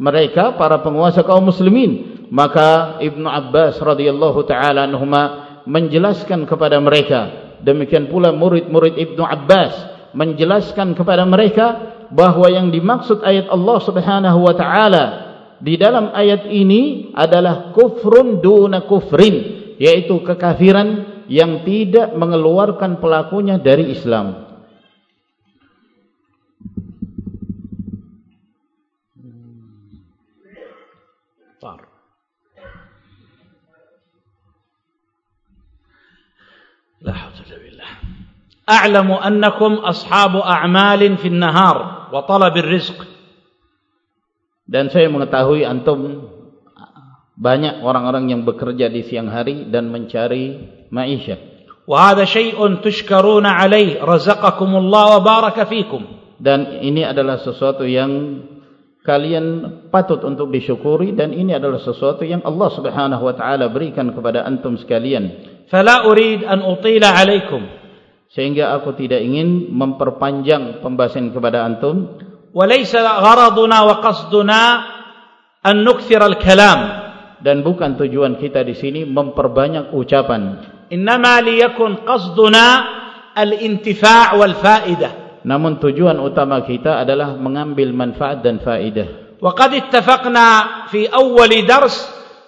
mereka para penguasa kaum muslimin. Maka Ibnu Abbas radhiyallahu taala anhuma menjelaskan kepada mereka. Demikian pula murid-murid Ibnu Abbas menjelaskan kepada mereka bahawa yang dimaksud ayat Allah Subhanahu wa taala di dalam ayat ini adalah kufrun duna kufrin yaitu kekafiran yang tidak mengeluarkan pelakunya dari Islam. La hawla wala quwwata A'lamu annakum ashabu a'malin fi an-nahar wa talabir rizq. Dan saya mengetahui antum banyak orang-orang yang bekerja di siang hari dan mencari maisha. وهذا شيء تشكرون عليه rizqakum Allah وبارك فيكم. Dan ini adalah sesuatu yang kalian patut untuk disyukuri dan ini adalah sesuatu yang Allah Subhanahu wa taala berikan kepada antum sekalian. Fala urid an utila 'alaikum. Sehingga aku tidak ingin memperpanjang pembahasan kepada antum. Wa qasduna an nukthir al kalam dan bukan tujuan kita di sini memperbanyak ucapan innama liyakun qasduna al intifa' wal fa'idah namun tujuan utama kita adalah mengambil manfaat dan faedah wa qad ittafaqna fi awwal dars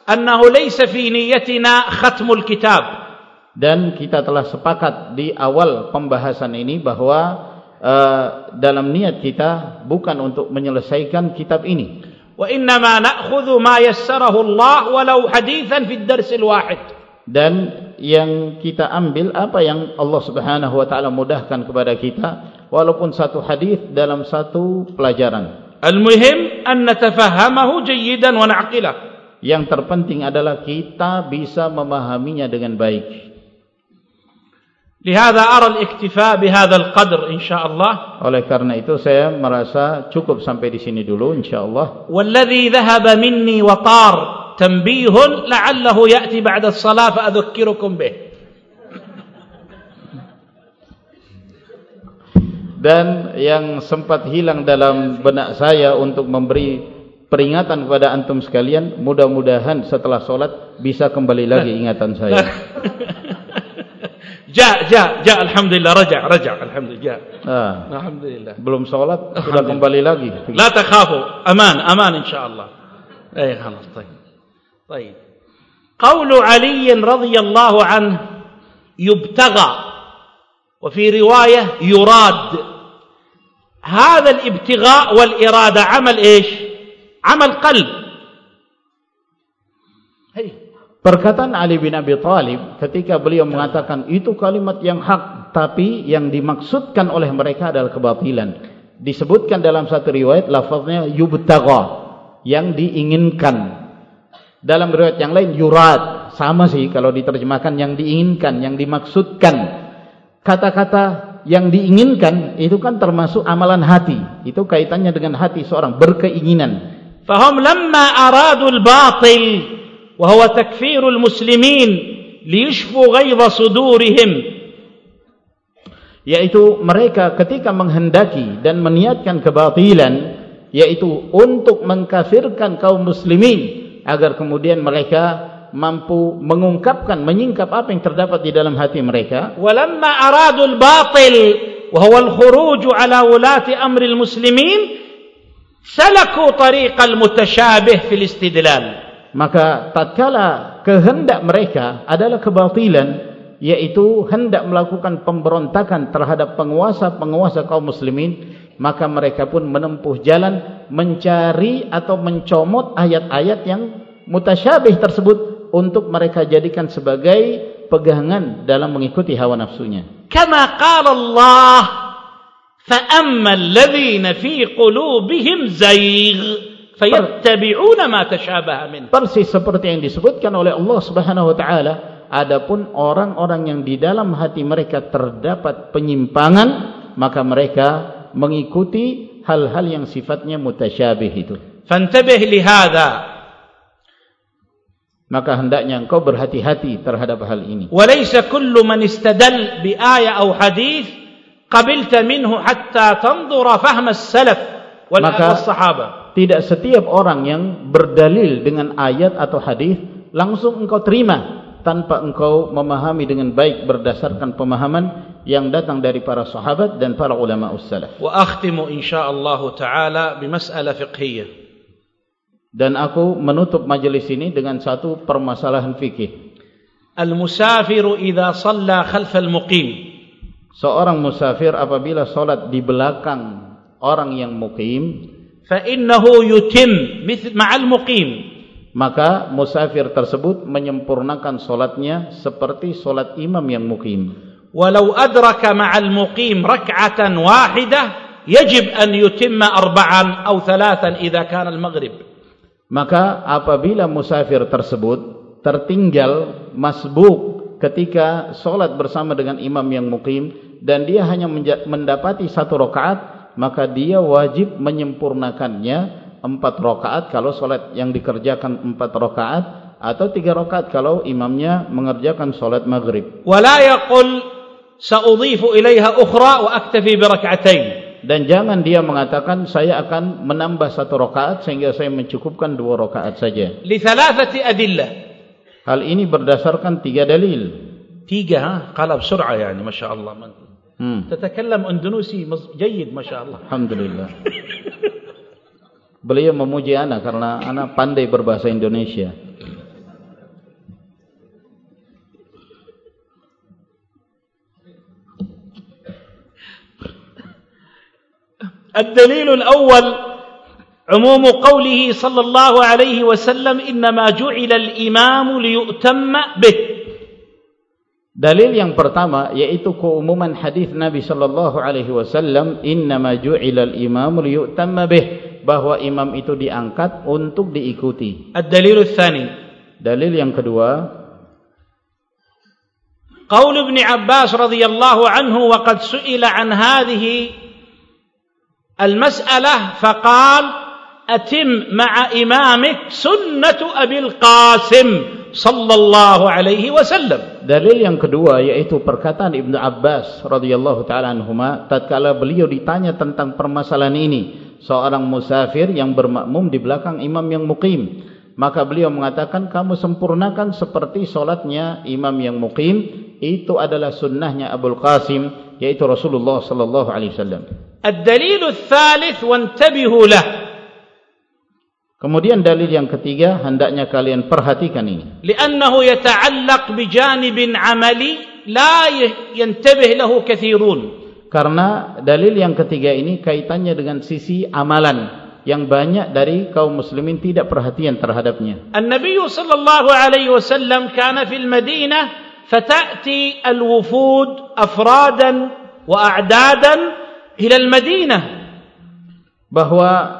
annahu laysa fi niyyatina khatmul kitab dan kita telah sepakat di awal pembahasan ini bahwa uh, dalam niat kita bukan untuk menyelesaikan kitab ini. Wa inna ma na'khudhu ma yassarahu Allah walau hadithan fi ad-dars al-wahid dan yang kita ambil apa yang Allah Subhanahu wa taala mudahkan kepada kita walaupun satu hadis dalam satu pelajaran. Al-muhim an natafahamahu jayyidan wa na'qilah. Yang terpenting adalah kita bisa memahaminya dengan baik Lihada aral iktifa bihadzal qadr insyaallah. Oleh karena itu saya merasa cukup sampai di sini dulu insyaallah. Walladzi dhahaba minni wa tar tanbihun la'allahu ya'ti ba'da as-salah fa adzkirukum bih. Dan yang sempat hilang dalam benak saya untuk memberi peringatan kepada antum sekalian, mudah-mudahan setelah solat bisa kembali lagi ingatan saya. Ja, ja, ja, alhamdulillah, raja, raja, alhamdulillah. ah. Alhamdulillah. belum solat sudah kembali lagi لا تخافوا أمان أمان إن شاء الله. أي خلاص طيب. طيب. قول علي رضي الله عنه يبتغى وفي رواية يراد. هذا الابتغاء والإرادة عمل إيش؟ عمل قلب. Perkataan Ali bin Abi Thalib ketika beliau mengatakan itu kalimat yang hak tapi yang dimaksudkan oleh mereka adalah kebatilan. Disebutkan dalam satu riwayat lafaznya yubtagha yang diinginkan. Dalam riwayat yang lain yurad sama sih kalau diterjemahkan yang diinginkan, yang dimaksudkan. Kata-kata yang diinginkan itu kan termasuk amalan hati. Itu kaitannya dengan hati seorang berkeinginan. Fahum lamma aradul batil وهو تكفير المسلمين ليشفوا غيظ صدورهم yaitu mereka ketika menghendaki dan meniatkan kebatilan yaitu untuk mengkafirkan kaum muslimin agar kemudian mereka mampu mengungkapkan menyingkap apa yang terdapat di dalam hati mereka ولما أرادوا الباطل وهو الخروج على ولاة أمر المسلمين سلكوا طريق المتشابه في الاستدلال maka tatkala kehendak mereka adalah kebatilan yaitu hendak melakukan pemberontakan terhadap penguasa-penguasa kaum muslimin maka mereka pun menempuh jalan mencari atau mencomot ayat-ayat yang mutasyabih tersebut untuk mereka jadikan sebagai pegangan dalam mengikuti hawa nafsunya. Kama qala Allah fa amma alladhina fi qulubihim zayg fayattabi'una ma tashabaha min. Persis seperti yang disebutkan oleh Allah Subhanahu wa taala adapun orang-orang yang di dalam hati mereka terdapat penyimpangan maka mereka mengikuti hal-hal yang sifatnya mutasyabih itu. Fantabih li hadza maka hendaknya engkau berhati-hati terhadap hal ini. Walaysa kullu man istadal bi ayat aw hadis qabilta minhu hatta tanzura fahma as-salaf wal sahabah tidak setiap orang yang berdalil dengan ayat atau hadis langsung engkau terima tanpa engkau memahami dengan baik berdasarkan pemahaman yang datang dari para sahabat dan para ulama ussalaf. Wa akhtimu insyaallah taala bi mas'alah fiqhiyah. Dan aku menutup majlis ini dengan satu permasalahan fikih. Al-musafir idza shalla khalf al-muqim. Seorang musafir apabila salat di belakang orang yang mukim, fa'innahu yutim ma'al muqim maka musafir tersebut menyempurnakan solatnya seperti solat imam yang muqim walau adraka ma'al muqim rak'atan wahidah yajib an yutimma arba'an atau idza kana kanal maghrib maka apabila musafir tersebut tertinggal masbuk ketika solat bersama dengan imam yang muqim dan dia hanya mendapati satu rakaat maka dia wajib menyempurnakannya empat rakaat kalau solat yang dikerjakan empat rakaat atau tiga rakaat kalau imamnya mengerjakan solat maghrib. Walla yaqul saudifu ilayha ukhra wa aktafi bi. Dan jangan dia mengatakan saya akan menambah satu rakaat sehingga saya mencukupkan dua rakaat saja. Li thalathati adillah. Hal ini berdasarkan tiga dalil. Tiga, ha? kalau surah ya, yani, masya Allah. Mantap. Hmm. تتكلم مز- جيد ما شاء الله Alhamdulillah. Beliau memuji anak karena anak pandai berbahasa Indonesia. الدليل الأول عموم قوله صلى الله عليه وسلم إنما جعل الإمام ليؤتم به Dalil yang pertama yaitu keumuman hadis Nabi sallallahu alaihi wasallam innama ju'ilal imamu liyutamma bih bahwa imam itu diangkat untuk diikuti. Ad-dalilus tsani. Dalil yang kedua Qaul Ibn Abbas radhiyallahu anhu wa qad su'ila an hadhihi al-mas'alah faqala atim ma'a imamik sunnatu Abil Qasim sallallahu alaihi wasallam. Dalil yang kedua yaitu perkataan Ibnu Abbas radhiyallahu taala anhuma tatkala beliau ditanya tentang permasalahan ini seorang musafir yang bermakmum di belakang imam yang mukim maka beliau mengatakan kamu sempurnakan seperti salatnya imam yang mukim itu adalah sunnahnya Abdul Qasim yaitu Rasulullah sallallahu alaihi wasallam. Ad-dalil ats-tsalits wantabihu lahu Kemudian dalil yang ketiga hendaknya kalian perhatikan ini. Li'annahu yata'allaq bi janibin 'amali la yantabih lahu katsirun. Karena dalil yang ketiga ini kaitannya dengan sisi amalan yang banyak dari kaum muslimin tidak perhatian terhadapnya. An-Nabi sallallahu alaihi wasallam kana fil Madinah fata'ti al-wufud afradan wa a'dadan ila al-Madinah. Bahwa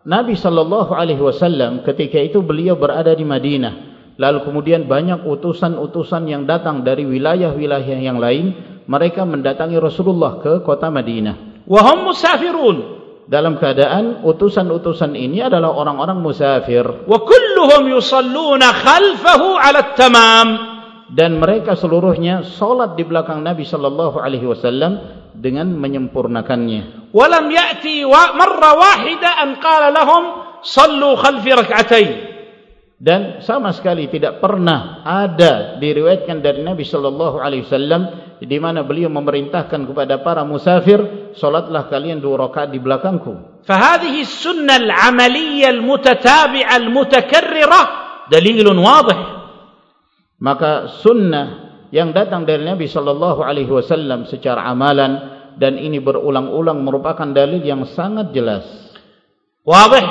Nabi sallallahu alaihi wasallam ketika itu beliau berada di Madinah. Lalu kemudian banyak utusan-utusan yang datang dari wilayah-wilayah yang lain, mereka mendatangi Rasulullah ke kota Madinah. Wahum musafirun. Dalam keadaan utusan-utusan ini adalah orang-orang musafir. Wa kulluhum yusalluna khalfahu 'ala tamam dan mereka seluruhnya salat di belakang Nabi sallallahu alaihi wasallam dengan menyempurnakannya. Walam ya'ti wa marra wahida an qala lahum sallu khalfi rak'atain. Dan sama sekali tidak pernah ada diriwayatkan dari Nabi sallallahu alaihi wasallam di mana beliau memerintahkan kepada para musafir salatlah kalian dua rakaat di belakangku. Fahadhihi sunnah al-amaliyah al-mutatabi'ah al-mutakarrirah dalilun wadih. Maka sunnah yang datang dari Nabi sallallahu alaihi wasallam secara amalan dan ini berulang-ulang merupakan dalil yang sangat jelas. Wadih?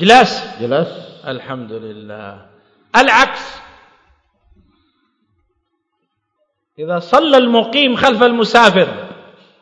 Jelas? Jelas. Alhamdulillah. Al-aks. Jika salla al-muqim khalf al-musafir.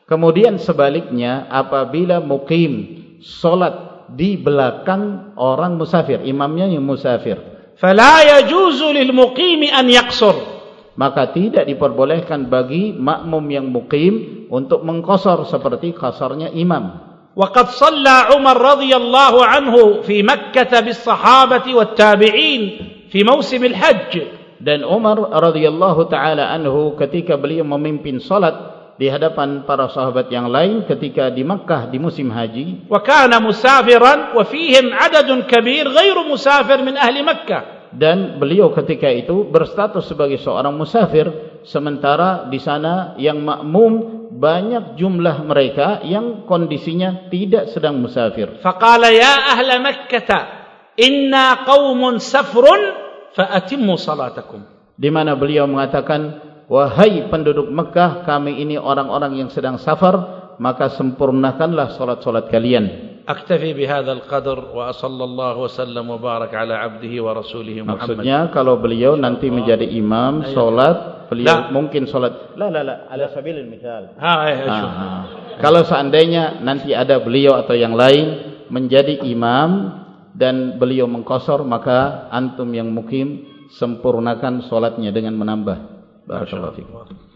Kemudian sebaliknya apabila muqim salat di belakang orang musafir, imamnya yang musafir. Fala yajuzu lil muqim an yaqsur maka tidak diperbolehkan bagi makmum yang mukim untuk mengkosor seperti kasarnya imam. وقد صلى عمر رضي الله عنه في مكة بالصحابة والتابعين في موسم الحج dan Umar radhiyallahu taala anhu ketika beliau memimpin salat di hadapan para sahabat yang lain ketika di Makkah di musim haji وكان مسافرا وفيهم عدد كبير غير مسافر من أهل مكة dan beliau ketika itu berstatus sebagai seorang musafir sementara di sana yang makmum banyak jumlah mereka yang kondisinya tidak sedang musafir. Faqala ya ahla Makkah inna qaumun safrun fa atimmu salatakum. Di mana beliau mengatakan wahai penduduk Mekah kami ini orang-orang yang sedang safar maka sempurnakanlah salat-salat kalian. أكتفي بهذا القدر وأصلى الله وسلم وبارك على عبده ورسوله محمد Maksudnya kalau beliau nanti menjadi imam solat beliau mungkin solat la la la ala sabilil misal. Ha, eh, ha, ha. Kalau seandainya nanti ada beliau atau yang lain menjadi imam dan beliau mengkosor maka antum yang mukim sempurnakan solatnya dengan menambah. Barakallahu fikum.